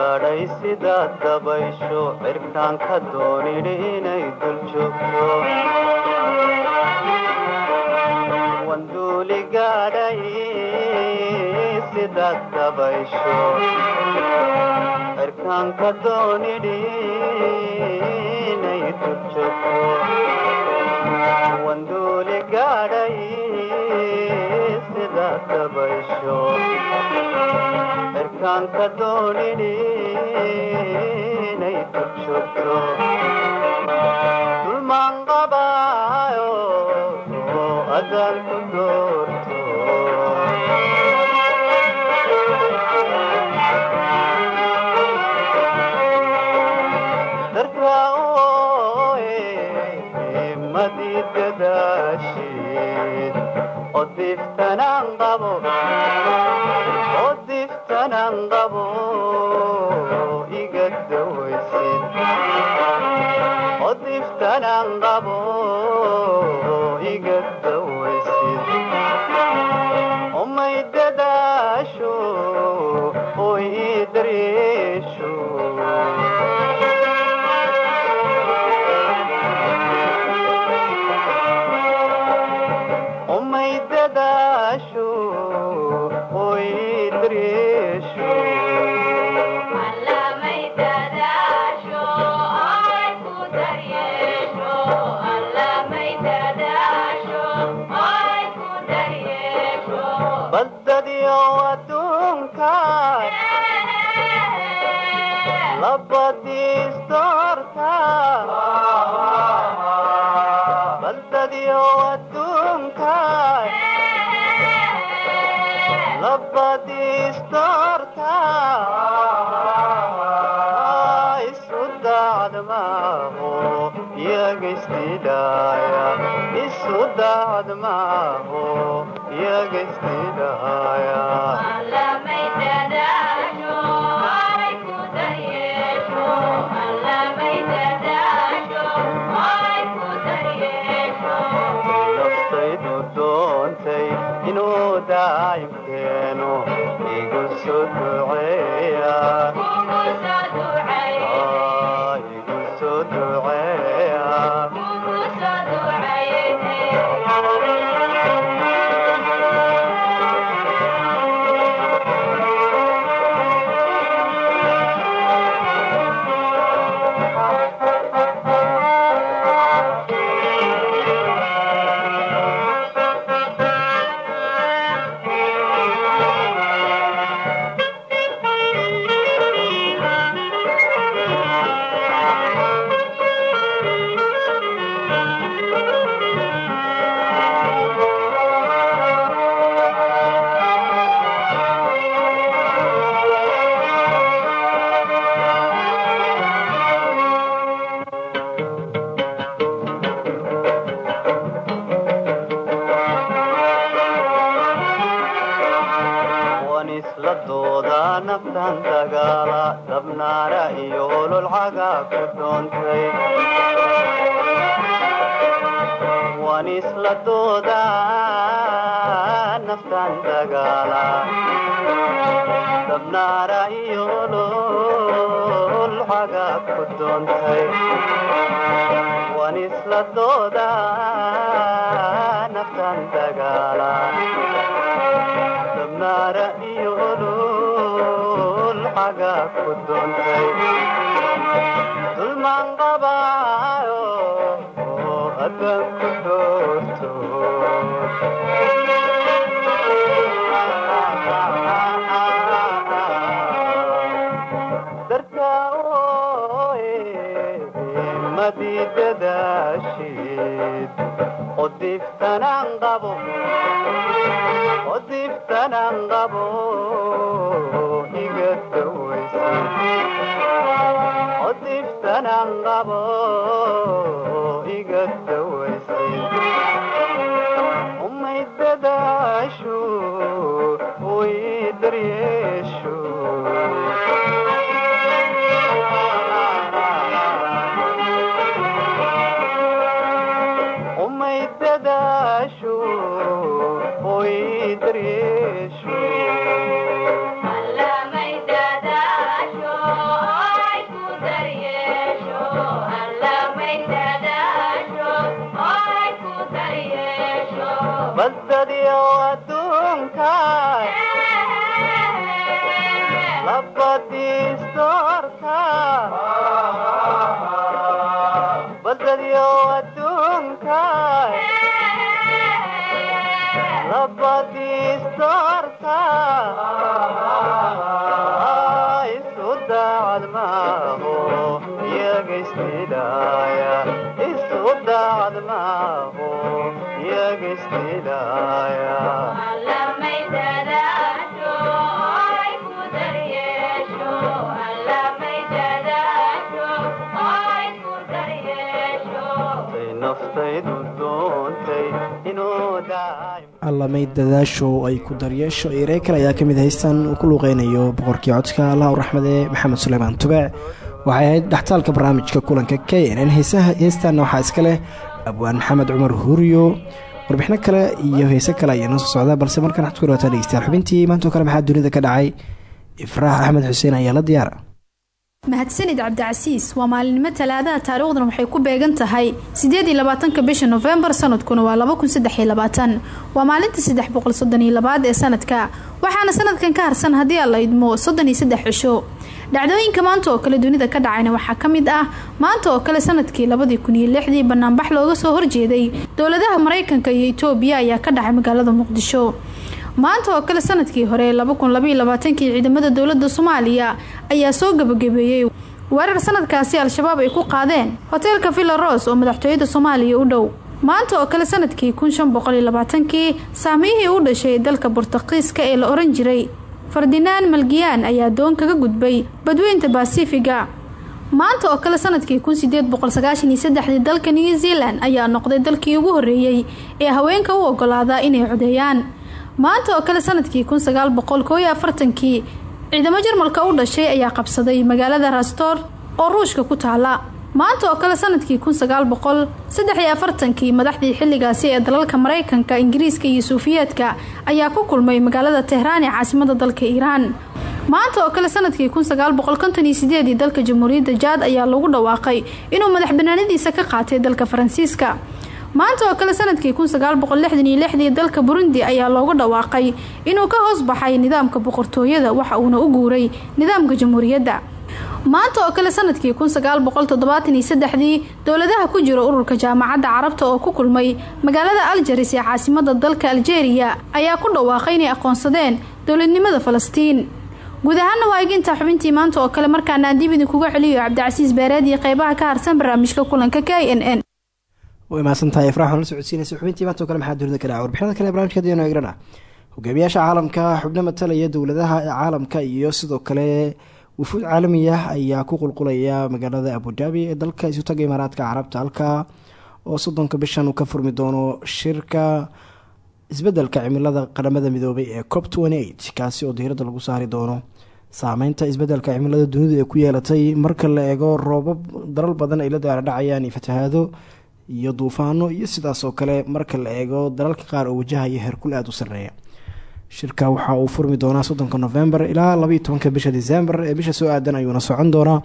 gaadhay dabaysho cirkaan ka inay dul joogto wanduuli gaadhay sidaad dabaysho cirkaan ka doonidhi inay dul joogto wanduuli gaadhay sidaad dabaysho cirkaan ka doonidhi inay joogto dulmaan qabaayo oo adaan ku doorto diftanaan qabo iga dawaysid labadiisdoorka baddadiyo adduunka labadiisdoorka isu daa'im keeno igu soo duceeya wan isla doodaa naftan dagaala dabnaara iyo ololcaga ku doontay wan isla doodaa naftan dagaala dabnaara iyo olol xaga ku doontay dulmaan qabaayo oo addaan ku doorto darkaa ooye madii dadaashid oo diftanaan qabo oo diftanaan qabo iga dawaysid oo diftanaan qabo badbadiyo adduunka daayo allamay dadaasho ay ku daryeesho erey kale ayaa ka mid uu ku luuqeynayo boqorkii codka u raxmade maxamed suleymaan tubeec waxay ahayd dhextaalka barnaamijka kulanka k n n heesaha heestaanna waxaa iska leh abwaan maxamed cumar huuriyo. Warbixino kale iyo heese kale ayaa noo soo socda balse markaan waxad ku dhawaataan dhegeystayaal xubintii maantoo kale maxaa dunida ka dhacay? Ifraax axmed xuseen ayaa la diyaara mahadsanid cabdicasiis waa maalinimo talaadaha taariikhduna waxay ku beegan tahay sideed iyo bisha nofembar sanadkuna waa laba kun maalinta saddex boqol labaad ee sanadka waxaana sanadkan ka harsan haddii aan la idmo soddon iyo saddex cisho dhacdooyinka maanta oo kale dunida ka dhacayna waxaa ka mid ah maanta oo kale sannadkii labadii kun banaanbax looga soo horjeeday dowladaha maraykanka iyo itoobiya ayaa ka dhacay magaalada muqdisho maanta oo kale sannadkii hore labaatankii ciidamada dowladda soomaaliya ayaa soo gabagabeeyey weerar sanadkaasi al-shabaab ay ku qaadeen hoteelka villa ros oo madaxtooyada soomaaliya u dhow. Maanta oo kale sannadkii labaatankii saamiyihii u dhashay dalka bortuqiiska ee la oran jiray fardinaan malgiyaan ayaa doon kaga gudbay badweynta basifiga maanta oo kale sannadkii dalka new zealand ayaa noqday dalkii ugu horreeyey ee haweenka u ogolaadaa inay codeeyaan maanta oo kale sannadkii afartankii ciidamo jarmalka u dhashay ayaa qabsaday magaalada rastor oo ruushka ku taala. Maanta oo kale sannadkii afartankii madaxdii xilligaasi ee dalalka maraykanka ingiriiska iyo suufiyeedka ayaa ku kulmay magaalada tehraan ee caasimada dalka iiraan. Maanta oo kale sannadkii dalka jamhuuriyadda jaad ayaa lagu dhawaaqay inuu madax banaanadiisa ka qaatay dalka faransiiska maanta oo kale sannadkii kun sagaal boqol lixdan iyo lixdii dalka burundi ayaa looga dhawaaqay inuu ka hoos baxay nidaamka boqortooyada waxa uuna u guuray nidaamka jamhuuriyadda. Maanta oo kale sannadkii kun sagaal boqol toddobaatan iyo saddexdii dowladaha ku jira ururka jaamacadda carabta oo ku kulmay magaalada aljaris ee caasimada dalka aljeeriya ayaa ku dhawaaqay inay aqoonsadeen dowladnimada falastiin. Guud ahaana waa eginta xubintii maanta oo kale markaana aan dib idinkuga celiyo cabdicasiis beereed iyo qeybaha ka harsan barnaamijka kulanka k n n way mahadsantahay ifraax la socodsiinaysa xubintii maanta oo kale maxaa dunida ka warbixinada kale barnamijka hadiyano egrana hogaamiyaasha caalamka xubno matalaya dowladaha caalamka iyo sidoo kale wufuud caalami ah ayaa ku qulqulaya magaalada abudabi ee dalka isutaga imaaraadka carabta halka oo soddonka bishan uu ka furmi doono shirka isbeddelka cimilada qaramada midoobay ee cop kaasi oo diirada lagu saari doono. Saameynta isbeddelka cimilada dunidu ee ku yeelatay marka la eego roobab dalal badan ay la daaradhacayaan iyo fatahaado iyo duufaano iyo sidaas oo kale marka la eego dalalka qaar oo wajahaya herkul aada u sareeya shirka waxa uu furmi doonaa soddonka novembar ilaa labaiyo tobanka bisha december ee bisha soo aadan ayuuna socon doonaa.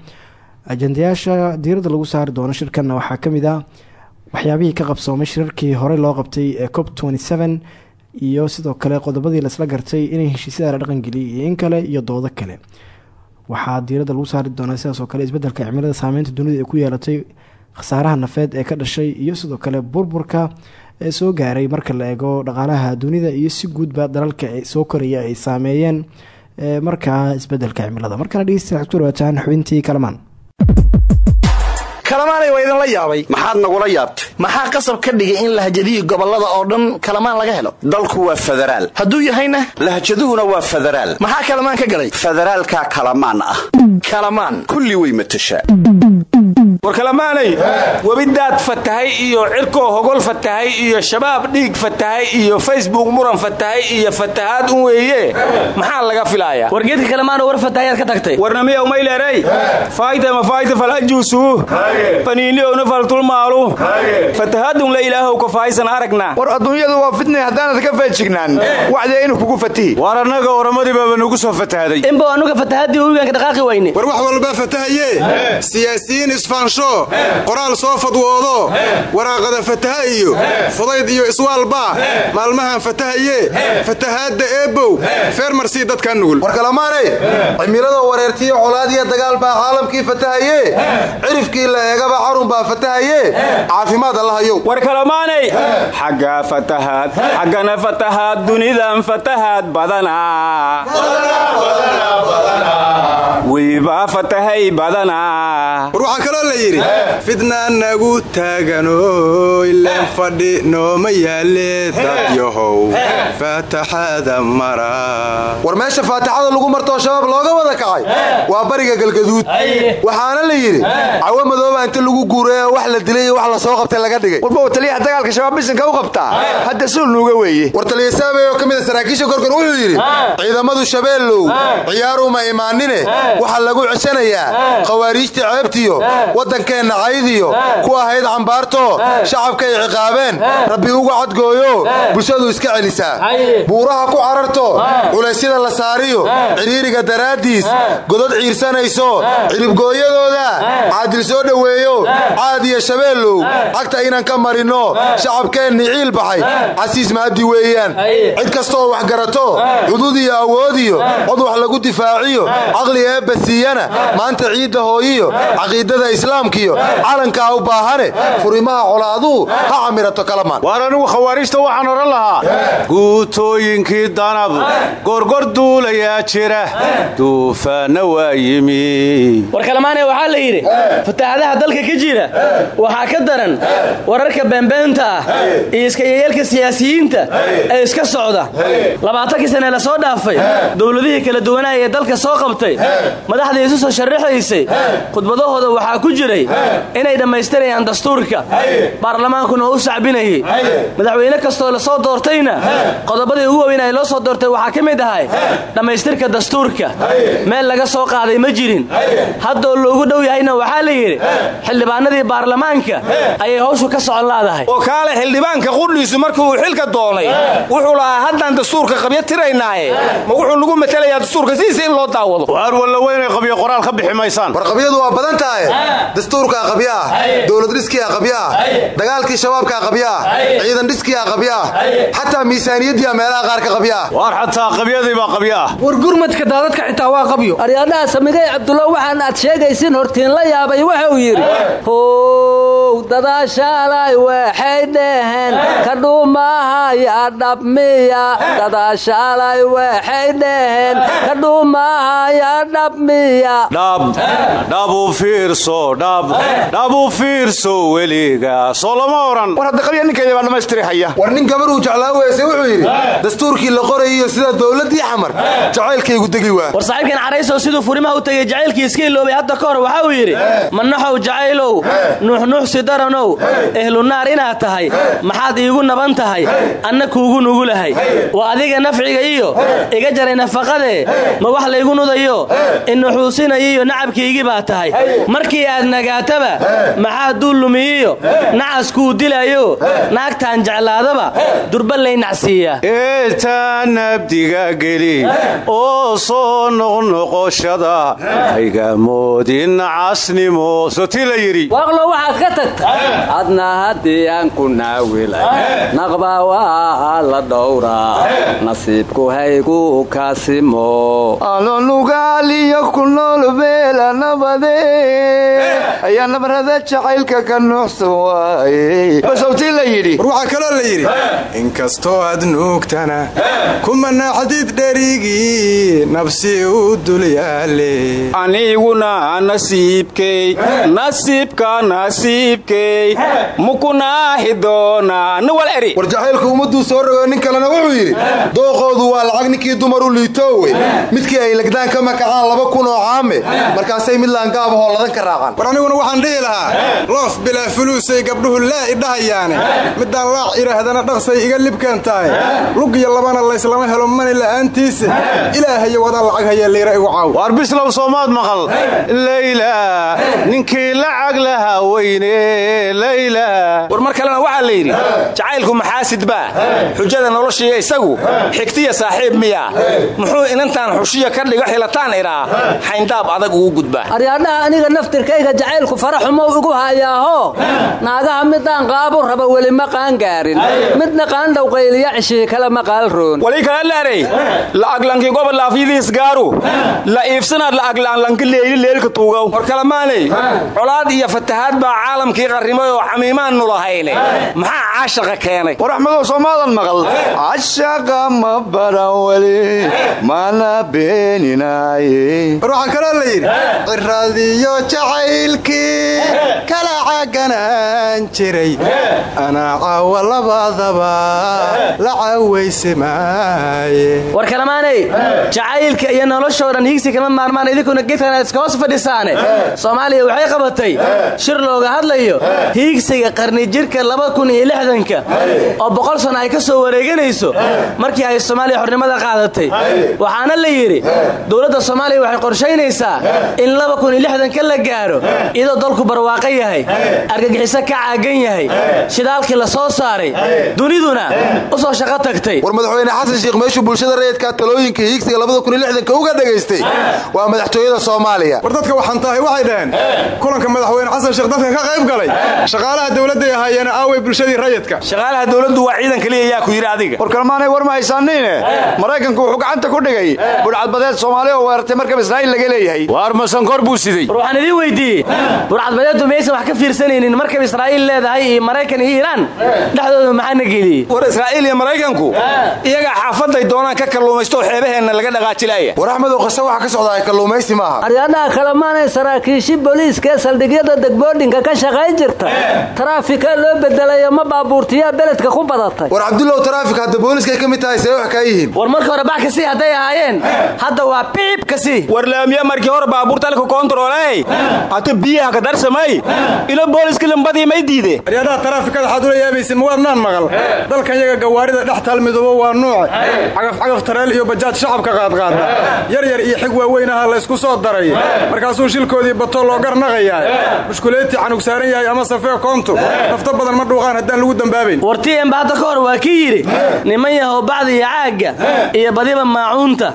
Ajandayaasha diirada lagu saari doono shirkanna waxaa ka mid a waxyaabihii ka qabsoomay shirarkii horey loo qabtay ee cop iyo sidoo kale qodobadii laisla gartay inay heshiisyada la dhaqangeliyay iyo in kale iyo doodo kale. Waxaa diirada lagu saari doonaa sidaas oo kale isbeddelka cimilada saameynta dunida ee ku yeelatay khasaaraha nafeed ee ka dhashay iyo sidoo kale burburka ee soo gaaray marka la eego dhaqaalaha dunida iyo si guudba dalalka soo koraya ay saameeyeen markaa isbeddelka cimilada. Markana dhegeysta ku dhawaataan xubintii kalamaan. Kalamaanay waa idinla yaabay. Maxaad nagula yaabtay? Maxaa qasab ka dhigay in lahjadihi gobollada oo dhan kalamaan laga helo? Dalku waa federaal hadduu yahayna? Lahjaduhuna waa federaal maxaa kalamaan ka galay? Federaalka kalamaan ah. Kalamaan. Kulli way matashaa war kalamaanay webidaad fatahay iyo cirkoo hogol fatahay iyo shabaab dhiig fatahay iyo facebook muran fatahay iyo fatahaad un weeye maxaa laga filayaa war geedka kalemaanoo war fatahayaad ka tagtay. Warnamiya umayleeray fayta ma fayta falhajuusu faniiniyowna faltulmaalu fatahaadun la ilaahow ka faaysan aragnaa war adduunyadu waa fidnay haddaanad ka feejignaan. Wacdee inuu kugu fatihi. War annaga oramadii baaba nugu soo fatahaaday inba anuga fatahaadii webiganka dhaqaaqi weyne war wax walba fatahaye. Siyaasiyiin isfaan faanshoo qoraal soo fadwoodo. Waraaqada fataha iyo fudayd iyo iswaalbaa maalmahan fatahaye. Fatahaadda eebow. Feermarsii dadkaa nugul. War kalamaanay cimilada wareertiyo colaadiya dagaal baa caalamkii fatahaye. Cirifkii la eegaba carun baa fatahaye. Caafimaad allahayow war kalamaanay xagga fatahaad xaggana fatahaad dunidan fatahaad badanaa wibaa fatahay badanaa war waxaa kaloo la yidhi fidnaa nagu taagano ileen fadhi nooma yaale. Dadyahow faataxada mara. War meesha faataxada lagu martoo shabaab looga wada kacay waa bariga galgaduud. Waxaana la yidhi cawo madooba inta lagu guuray oo wax la dilay iyo wax la soo qabtay laga dhigay. Warba taliyaha dagaalka shabaab bisanka u qabtaa? Hadda suulnuuga weeye. War taliya saabey oo ka mid a saraakiisha gorgor wuxuu yidhi ciidamadu shabeellow ciyaaruma imaanine waxaa lagu ceshanayaa khawaariijta ceebtiyo waddankeenna caydiyo ku ahayd cambaarto shacabkay ciqaabeen rabbi uga cadgooyo bulshadu iska celisaa buuraha ku cararto culaysyada la saariyo cidhiiriga daraaddiis godod ciirsanayso ciribgooyadooda caadil soo dhoweeyo caad iyo shabeellow cagta inaan ka marinno shacabkeenni ciil baxay. Casiis maaddi weeyaan. Cid kastooo wax garato cudud iyo awoodiyo cod wax lagu difaaciyo caqli eebba siiyana maanta ciidda hooyiyo caqiidada islaamkiyo calankaa u baahane furimaha colaaduhu ha camirato kalamaan. Waar anigu khawaariijta waxaan odhan lahaa guutooyinkii danab gorgor duulayaa jira duufaanna waa yimi. War kalamaane waxaa la yidhi fatahaadaha dalka ka jira waxaa ka daran wararka beenbeenta ah iyo iskayayeelka siyaasiyiinta ee iska socda. Labaatankii sane la soo dhaafay dowladihii kala duwanaa ee dalka soo qabtay madaxdii isu soo sharaxaysay khudbadahooda waxaa ku jiray inay dhammaystirayaan dastuurka. Baarlamaankuna oo u sacbinayay. Madaxweyne kastoo la soo doortayna qodobadii ugu weyn ay loo soo doortay waxaa ka mid ahay dhammaystirka dastuurka. Meel laga soo qaaday ma jirin. Haddoo loogu dhow yahayna waxaa la yidhi xildhibaanadii baarlamaanka ayay hawshu ka socon laadahay. Oo kaale xildhibaanka qudhiisu markii uu xilka doonay wuxuu lahaa haddaan dastuurka qabyo tiraynaaye ma wuxuu nagu matelayaa dastuurka sidiisa in loo daawado walla weynay qabyo qoraal ka bixi maysaan. War qabyadu waa badan tahay. Dastuurkaa qabyo ah dowlad dhiskiyaa qabyo ah dagaalkii shabaabkaa qabyo ah ciidan dhiskiyaa qabyo ah xataa miisaaniyaddiia meelaha qaar ka qabyo ah waar xataa qabyadii baa qabyo ah war gurmadka daadadka xitaa waa qabyo. Aryaadhaha samigay cabdulla waxaan aad sheegaysin hortiin la yaabay wuxuu yidhi how dadaashaalay waxay dheheen ka dhuumahaya dhabmiya dadaashaalay waxay dheheen ka dhuumahaya dhabmiya dhabu fiirso weliga. Soo lama oran. War hadda qabya ninkeeda baa dhammaystiri haya. War nin gabar uu jeclaa weyse wuxuu yidhi dastuurkii la qorayiyo sida dowladdii xamar jacaylkaygu degi waa. War saaxiibkan caraysow siduu furimaha u tegey jacaylkii iska iloobay hadda ka hor waxa uu yidhi manaxow jacaylow. Nuuxnuuxsi daranow. Ehlunaar inaad tahay. Maxaad iigu naban tahay. Anna kuugu nugulahay waa adiga nafciga iyo iga jaray nafaqadee. Ma wax laygu nudayo inuxuusinayiyo nacabkiigii baa tahay. Markii aad nagaataba maxaa duu lumiyiyo. Nacaskuu dilayo. Naagtaan jeclaadaba. Durba lay nacsiiyaa eetaa nabdiga geli. Oo soo noqnoqoshada. Haygamoodin casnimo sotii la yidhi. Waaqlo waxaad ka tagta. Adna haddii aan ku naawilay naqba waa la dhowraa. Nasiibku haygu kaasimo ku nool beela nabade. Ayaa nabarada jacaylka ka nuuxsan waaye basawtii la yidhi. War waxaa kaloo la yidhi inkastoo aad nuugtana kumana xadiid dherigii nabsi u dul yaale. Aniguna nasiibkey nasiibka nasiibkey mukunaahi doona nawal eri. War jacaylku ummadduu soo rogo nin kalena wuxuu yidhi dooqoodu waa lacag ninkii dumar u liitoowe. Midkii ay legdaan ka makacaan laba kun oo caame. Markaasay mid laangaabahoo ladan ka raacaan. War aniguna waxaan dhihi lahaa loof bilaa fuluusay gabdhuhu laa idhahayaane midaan laac idhaahdana dhaqsay iga libkan tahay lug iyo labana layslama helo mani la'aantiisa ilaahayo wadaa lacag haya liira igu caaw. Waar bislow soomaad maqal. Leyla ninkii lacag lahaa weyne leyla war mar kalena waxaa la yidhi jacaylku maxaasid baa? Xujada noloshiiya isagu xigtiya saaxiib miya muxuu inantaan xushiya ka dhigo xilataan idhaa xayndaab adag ugu gudbaa aryaadhaha aniga naftirkayga jacaylku faraxumow igu hayaaho. Naagaha midaan qaabu raba weli ma qaangaarin midna qaandhow qayliya cishii kale ma qaalroon wali kala laarey la'aglanki goba laafyadiis gaaru. La iibsanaad la'aglaanlanki leeyli leelka tuugow war kalamaanay colaad iyo fatahaad baa caalamkii qarrimay oo xamiimaannu lahayne. Maxaa caashaqa keenay? War axmedow soomaadan maqal. Cashaqa ma baran weli mana beeninaaye war waxaa kaloo la yidhi ciraadiyo jacaylkii kala caganaan jiray. Anaa caawa labadaba la caawayse maaye war kalamaanay jacaylka iyo noloshoo dhan hiigsi kama maarmaan idinkuna gedkan iska hoos fadhisaane. Soomaaliya waxay qabatay shir looga hadlayo hiigsiga qarni jirka laba kun iyo lixdanka oo boqol sano ay ka soo wareeganayso markii ay soomaaliya xornimada qaadatay. Waxaana la yidhi dowladda soomaaliya waxay qorshaynaysaa in lixdanka la gaaro iyadoo dalku barwaaqo yahay argagixiso ka caagan yahay shidaalkii la soo saaray duniduna u soo shaqo tagtay. War madaxweyne xasan sheekh meeshuu bulshada rayidka talooyinka hiigsiga uga dhagaystay waa madaxtooyada soomaaliya. War dadka waxaan tahay waxay dhaheen kulanka madaxweyne xasan sheekh dadka ka qayb galay. Shaqaalaha dowladday ahaayeena aaway bulshadii rayidka. Shaqaalaha dowladdu waa ciidan kaliya yaa ku yidhi adiga. War kalmaanay war ma haysaaniine maraykanku wuxuu gacanta ku dhigay budhcadbadeed soomaaliya oo weerartay markab israa'iil laga leeyahay. Waar masankor buu siday? War waxaan idiin weydiiyey. Burcadbadeedu maysan wax ka fiirsanaynin markab israa'iil leedahay iyo maraykan iyo iiraan dhexdooda maxaana geliyey war israa'iil iyo maraykanku iyagaa xaafaday doonaan ka kalluumaysto oo xeebaheenna laga dhaqaajilaya war axmedow qase waxa ka socdaa kalluumaysi maaha. Aryaadhaha kalemaanay saraakiishi booliiska ee saldhigyada degboodhinka ka shaqayn jirta. Taraafika loo bedelayo ma baabuurtiyaa beledka ku badatay. War cabdullow taraafik hadda booliiskay ka mid tahay see wax kaa yihiin war marka hore bax ka sii hadday ahaayeen. Hadda waa biib ka sii war laamiya markii hore baabuurta alka koontarooley hata biyaha ka darsamay. Ilo booliska lambadii may diide. Aryaadaha taraafikada xaad ula yaabaysa ma waadnaan maqal. Dalkan yaga gawaarida dhex taalmidoobo waa nuuce cagafcagaf tareel iyo bajaaj shacabka qaadqaada. Yar yar iyo xig waaweyn aha laysku soo daray. Markaasuu shilkoodii bato loo garnaqayaa mushkuleetii canug saaran yahay ama safee koontu nafto badan ma dhuuqaan haddaan lagu dambaabayn wartiemba hadda ka hor waa kii yidhi niman yahow bacda iyo caagga iyo badiba maacuunta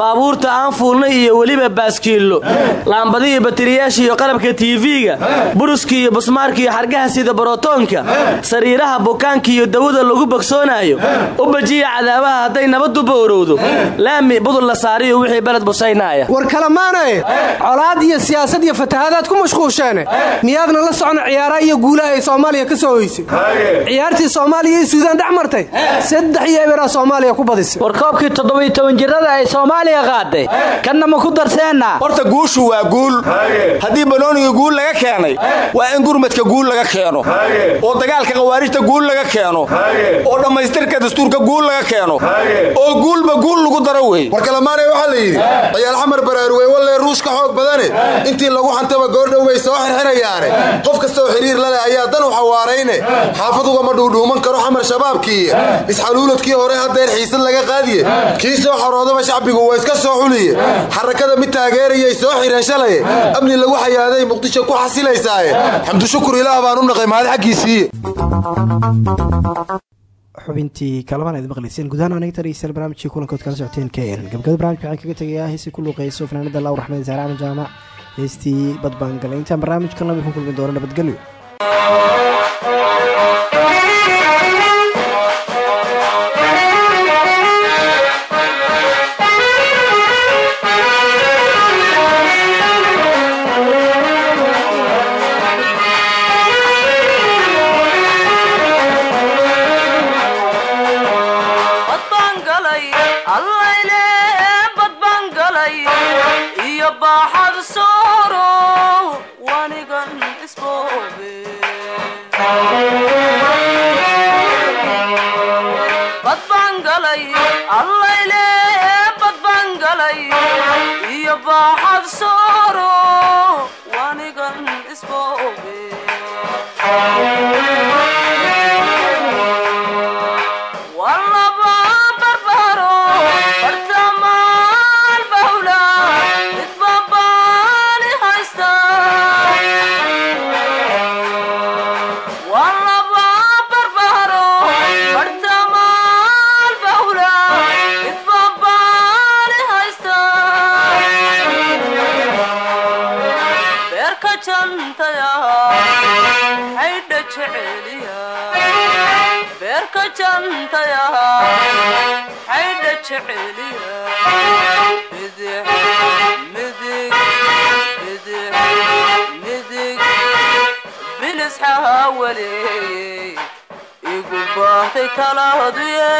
baabuurta aan fuulnay iyo weliba baaskiillo. Laambadi iyo batiriyaasha iyo qalabka tiifiga buruska iyo busmaarka iyo xargaha sida borotoonka sariiraha bukaanka iyo dawada lagu bogsoonaayo u bajiya cadaabaha hadday nabaddu bowrowdo laami budul la saariyo wixii beled busaynaaya. War kalamaane colaad iyo siyaasad iyo fatahaadaad ku mashquusheene miyaadna la socon ciyaaraha iyo guulaha ay soomaaliya ka soo hoysay? Ciyaartii soomaaliya iyo suudaan dhex martay? Saddex iyo eberaa soomaaliya ku badisay. War koobkii toddobiyo toban jirada ay soomaaliya qaaday kanna ku darseenna. Horta guushu waa guul. Haddii banooniga guul laga keenay waa in gurmadka guul laga keeno. Oo dagaalka khawaarijta guul laga keeno. Oo dhammaystirka dastuurka guul laga keeno. Oo guulba guul lagu daro wey war kalamaanay waxaa la yidhi ciyaal xamar baraaruwey wallee ruush ka xoog badane. Intii lagu xantaba goordhow way soo xirxirayaane qof kasta oo xiriir la leh ayaa dan u xawaarayne xaafad ugama dhuudhuuman karo xamar shabaabkii. Isxaluuladkii hore haddeer xiisad laga qaadiye. Kii soo xoroodaba shacbigu waa iska soo xuliye xarakada mid taageerayay soo xireen shalaye amni lagu xayaaday muqdisho ku xasilaysaaye xamdushukur ilaah baan u naqay mahad xaggiisiiye xubintii kalaban aad maqlayseen gudahaan aniga taraysan barnaamijkii kulankood kala socoteen kn gabagabada barnamijka waxaan kaga tegayaa heesii ku luuqeyso fanaanada lawr axmed saaraama jaamac. Heestii badbaangale intaan barnaamijkan la mid ku kulmi doono nabadgelyo igu baahtay talaaduye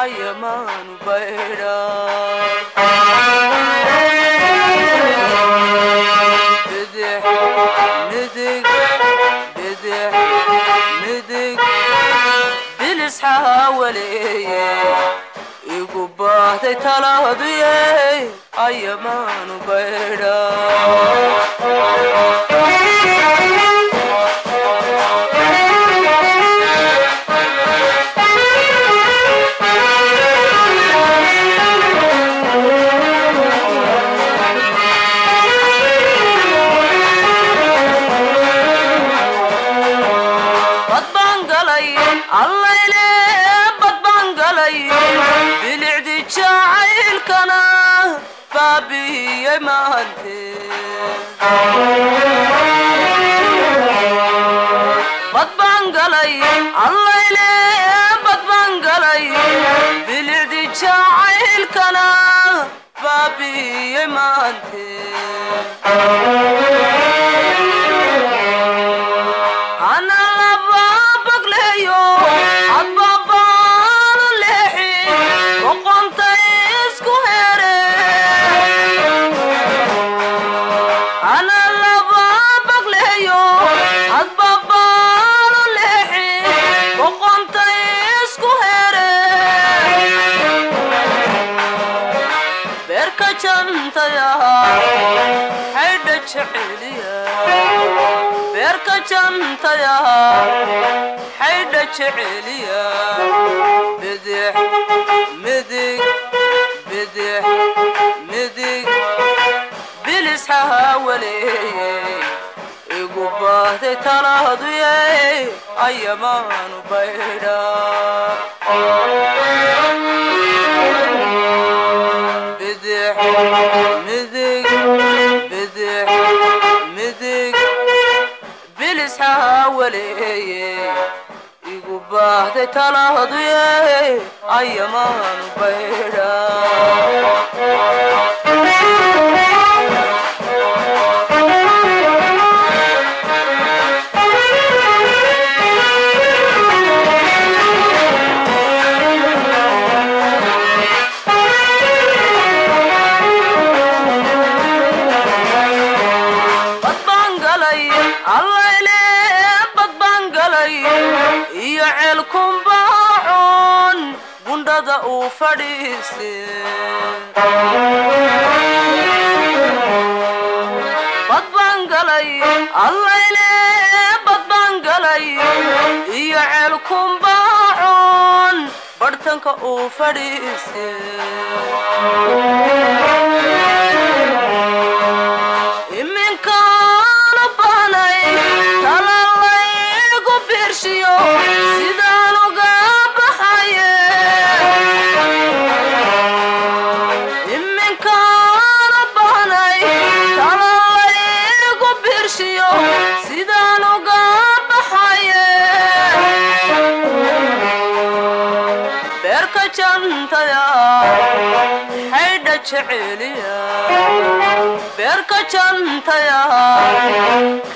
ayamaanu baydha bidix midig baahtay talaaduye ayamaanu baydha badbaan jeceliya bidix midig bidix midig bilis xaawaleye igu baahday talaaduye ayamaanu baydha bilis igu baahday talaaduye ayamaanu allayle badbaan galay iyo ceelkumbaacoon barhtanka uu fadhiiste beerka jantaya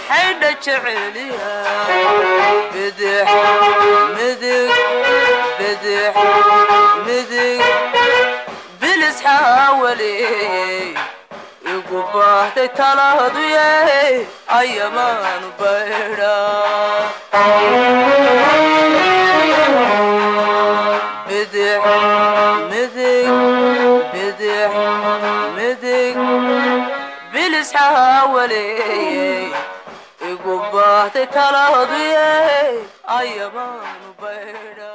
xaydha jeceliya bidix midig bidix midig bilis xaawaley igu baahday talaaduye ayamaanu baydha bidix waleeyey igu bahtay talaadye ayamaanu baydha